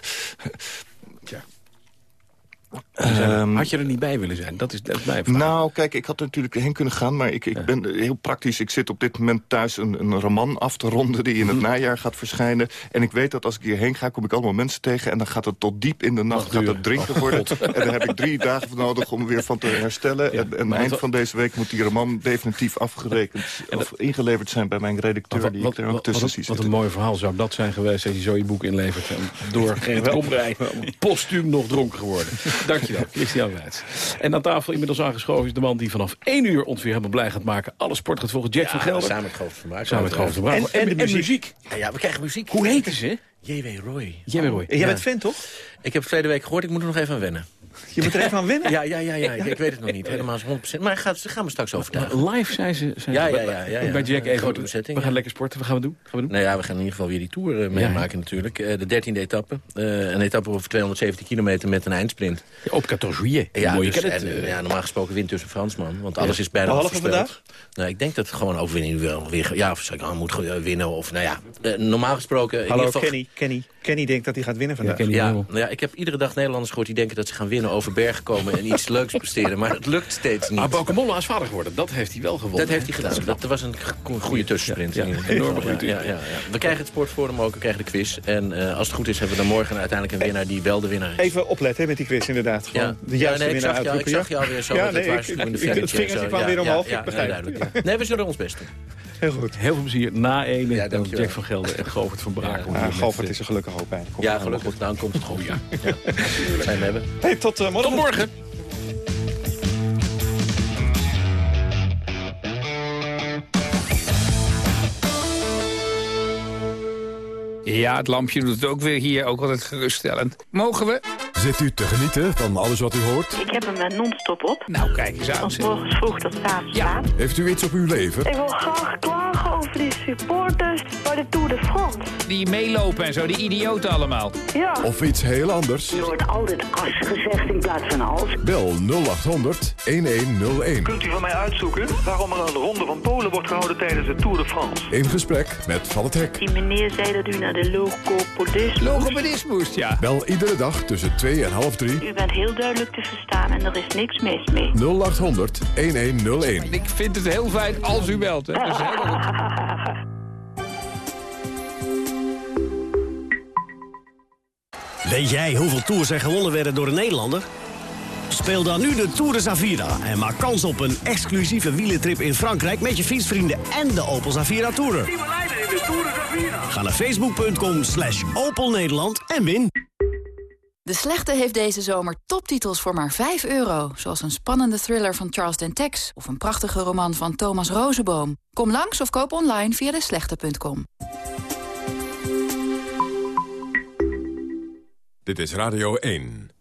S3: Um, had je er niet bij willen zijn? Dat is, dat is.
S12: Nou, kijk, ik had er natuurlijk heen kunnen gaan... maar ik, ik ja. ben heel praktisch. Ik zit op dit moment thuis een, een roman af te ronden... die in het najaar gaat verschijnen. En ik weet dat als ik hierheen ga, kom ik allemaal mensen tegen... en dan gaat het tot diep in de nacht gaat het drinken worden. en daar heb ik drie dagen voor nodig om weer van te herstellen. Ja, en, en eind van deze week moet die roman definitief afgerekend... of ingeleverd zijn bij mijn redacteur, wat, die ik er ook tussen zie
S3: Wat een mooi verhaal zou dat zijn geweest... als je zo je boek inlevert. En door Gerrit Komrij postuum nog dronken geworden. Dankjewel, Christian Wijts. En aan tafel inmiddels aangeschoven is de man die vanaf 1 uur ons weer helemaal blij gaat maken. Alle sport gaat volgen. Jack
S34: ja,
S3: van Gelder.
S34: Samen met van Braak.
S3: Samen met van Braak.
S34: En,
S3: en, en, en, muziek.
S34: Ja, ja, we krijgen muziek.
S3: Hoe heet ze?
S34: J.W. Roy.
S3: J.W. Roy.
S2: En jij bent fan, toch?
S34: Ik heb verleden week gehoord, ik moet er nog even aan wennen.
S2: Je moet er even aan wennen?
S34: Ja, ja, ja, ja. Ik, ik weet het nog niet. Helemaal 100%. Maar gaat, ze gaan we straks overtuigen.
S3: Maar live zijn ze, zijn
S34: ja,
S3: ze
S34: ja, ja, ja, ja,
S3: bij Jack even.
S34: Grote bezetting.
S3: We gaan lekker sporten. Wat gaan we doen? Gaan we doen?
S34: Nou ja, we gaan in ieder geval weer die Tour uh, meemaken ja. natuurlijk. Uh, de dertiende etappe. Uh, een etappe over 217 kilometer met een eindsprint.
S3: Ja, op 14 juillet.
S34: Ja, dus,
S3: het,
S34: en, ja, normaal gesproken wint tussen Fransman. Want alles is bijna
S2: Behalve vandaag?
S34: Nou, ik denk dat het gewoon overwinning wel weer... Ja, of zeg, oh, moet winnen of nou ja. normaal gesproken...
S2: Hallo, in ieder geval, Kenny, Kenny. Kenny denkt dat hij gaat winnen vandaag.
S34: Ja, ja, nou ja, ik heb iedere dag Nederlanders gehoord die denken dat ze gaan winnen over bergen komen en iets leuks presteren. Maar het lukt steeds niet.
S3: Maar Bauke is vader geworden. Dat heeft hij wel gewonnen.
S34: Dat heeft hij gedaan. Dat, dat was een goede tussensprint.
S3: Ja, ja, enorme goede
S34: ja, ja, ja, We krijgen het sportforum ook, we krijgen de quiz. En uh, als het goed is hebben we dan morgen uiteindelijk een winnaar die wel de winnaar is.
S2: Even opletten met die quiz inderdaad. Gewoon
S34: ja.
S2: de juiste
S34: ja, nee,
S2: winnaar
S34: uitroepen. Ik zag jou weer zo
S2: ja,
S34: met
S2: nee,
S34: het waarschuwende
S2: vingertje. Het vingertje kwam weer omhoog, ik begrijp.
S34: Nee, we zullen ons best doen.
S2: Heel goed.
S3: Heel veel plezier. Na één ja, Jack van Gelder en Govert van Braak.
S2: Ja, Govert is er gelukkig ook bij.
S34: Ja, gelukkig. Dan komt het goed. Ja. Zijn we hebben.
S2: Hey, tot uh, morgen.
S3: Tot morgen.
S35: Ja, het lampje doet het ook weer hier, ook altijd geruststellend. Mogen we?
S1: Zit u te genieten van alles wat u hoort?
S36: Ik heb hem eh, non-stop op.
S37: Nou, kijk eens
S36: Van
S37: aan.
S36: morgens vroeg tot 's avonds
S37: Ja.
S36: laat.
S1: Heeft u iets op uw leven?
S36: Ik wil graag klagen over die supporters bij de Tour de France.
S5: Die meelopen en zo, die idioten allemaal.
S36: Ja.
S1: Of iets heel anders?
S36: Er wordt altijd as gezegd in plaats van als.
S1: Bel 0800 1101.
S38: Kunt u van mij uitzoeken waarom er een ronde van Polen wordt gehouden tijdens de Tour de France?
S1: In gesprek met Van het Hek.
S36: Die meneer zei dat u naar de logopedist moest.
S5: Logopedist moest, ja.
S1: Bel iedere dag tussen 2 en half 3.
S36: U bent heel duidelijk te verstaan en er is niks mis mee.
S1: 0800 1101.
S5: Ik vind het heel fijn als u belt. Hè. Dat is helemaal goed.
S39: Weet jij hoeveel tours er gewonnen werden door een Nederlander? Speel dan nu de Tour de Zavira en maak kans op een exclusieve wielentrip in Frankrijk... met je fietsvrienden en de Opel Zavira Tourer. Ga naar facebook.com slash Opel Nederland en win.
S18: De Slechte heeft deze zomer toptitels voor maar 5 euro. Zoals een spannende thriller van Charles Dentex... of een prachtige roman van Thomas Rozenboom. Kom langs of koop online via deslechte.com.
S1: Dit is Radio 1.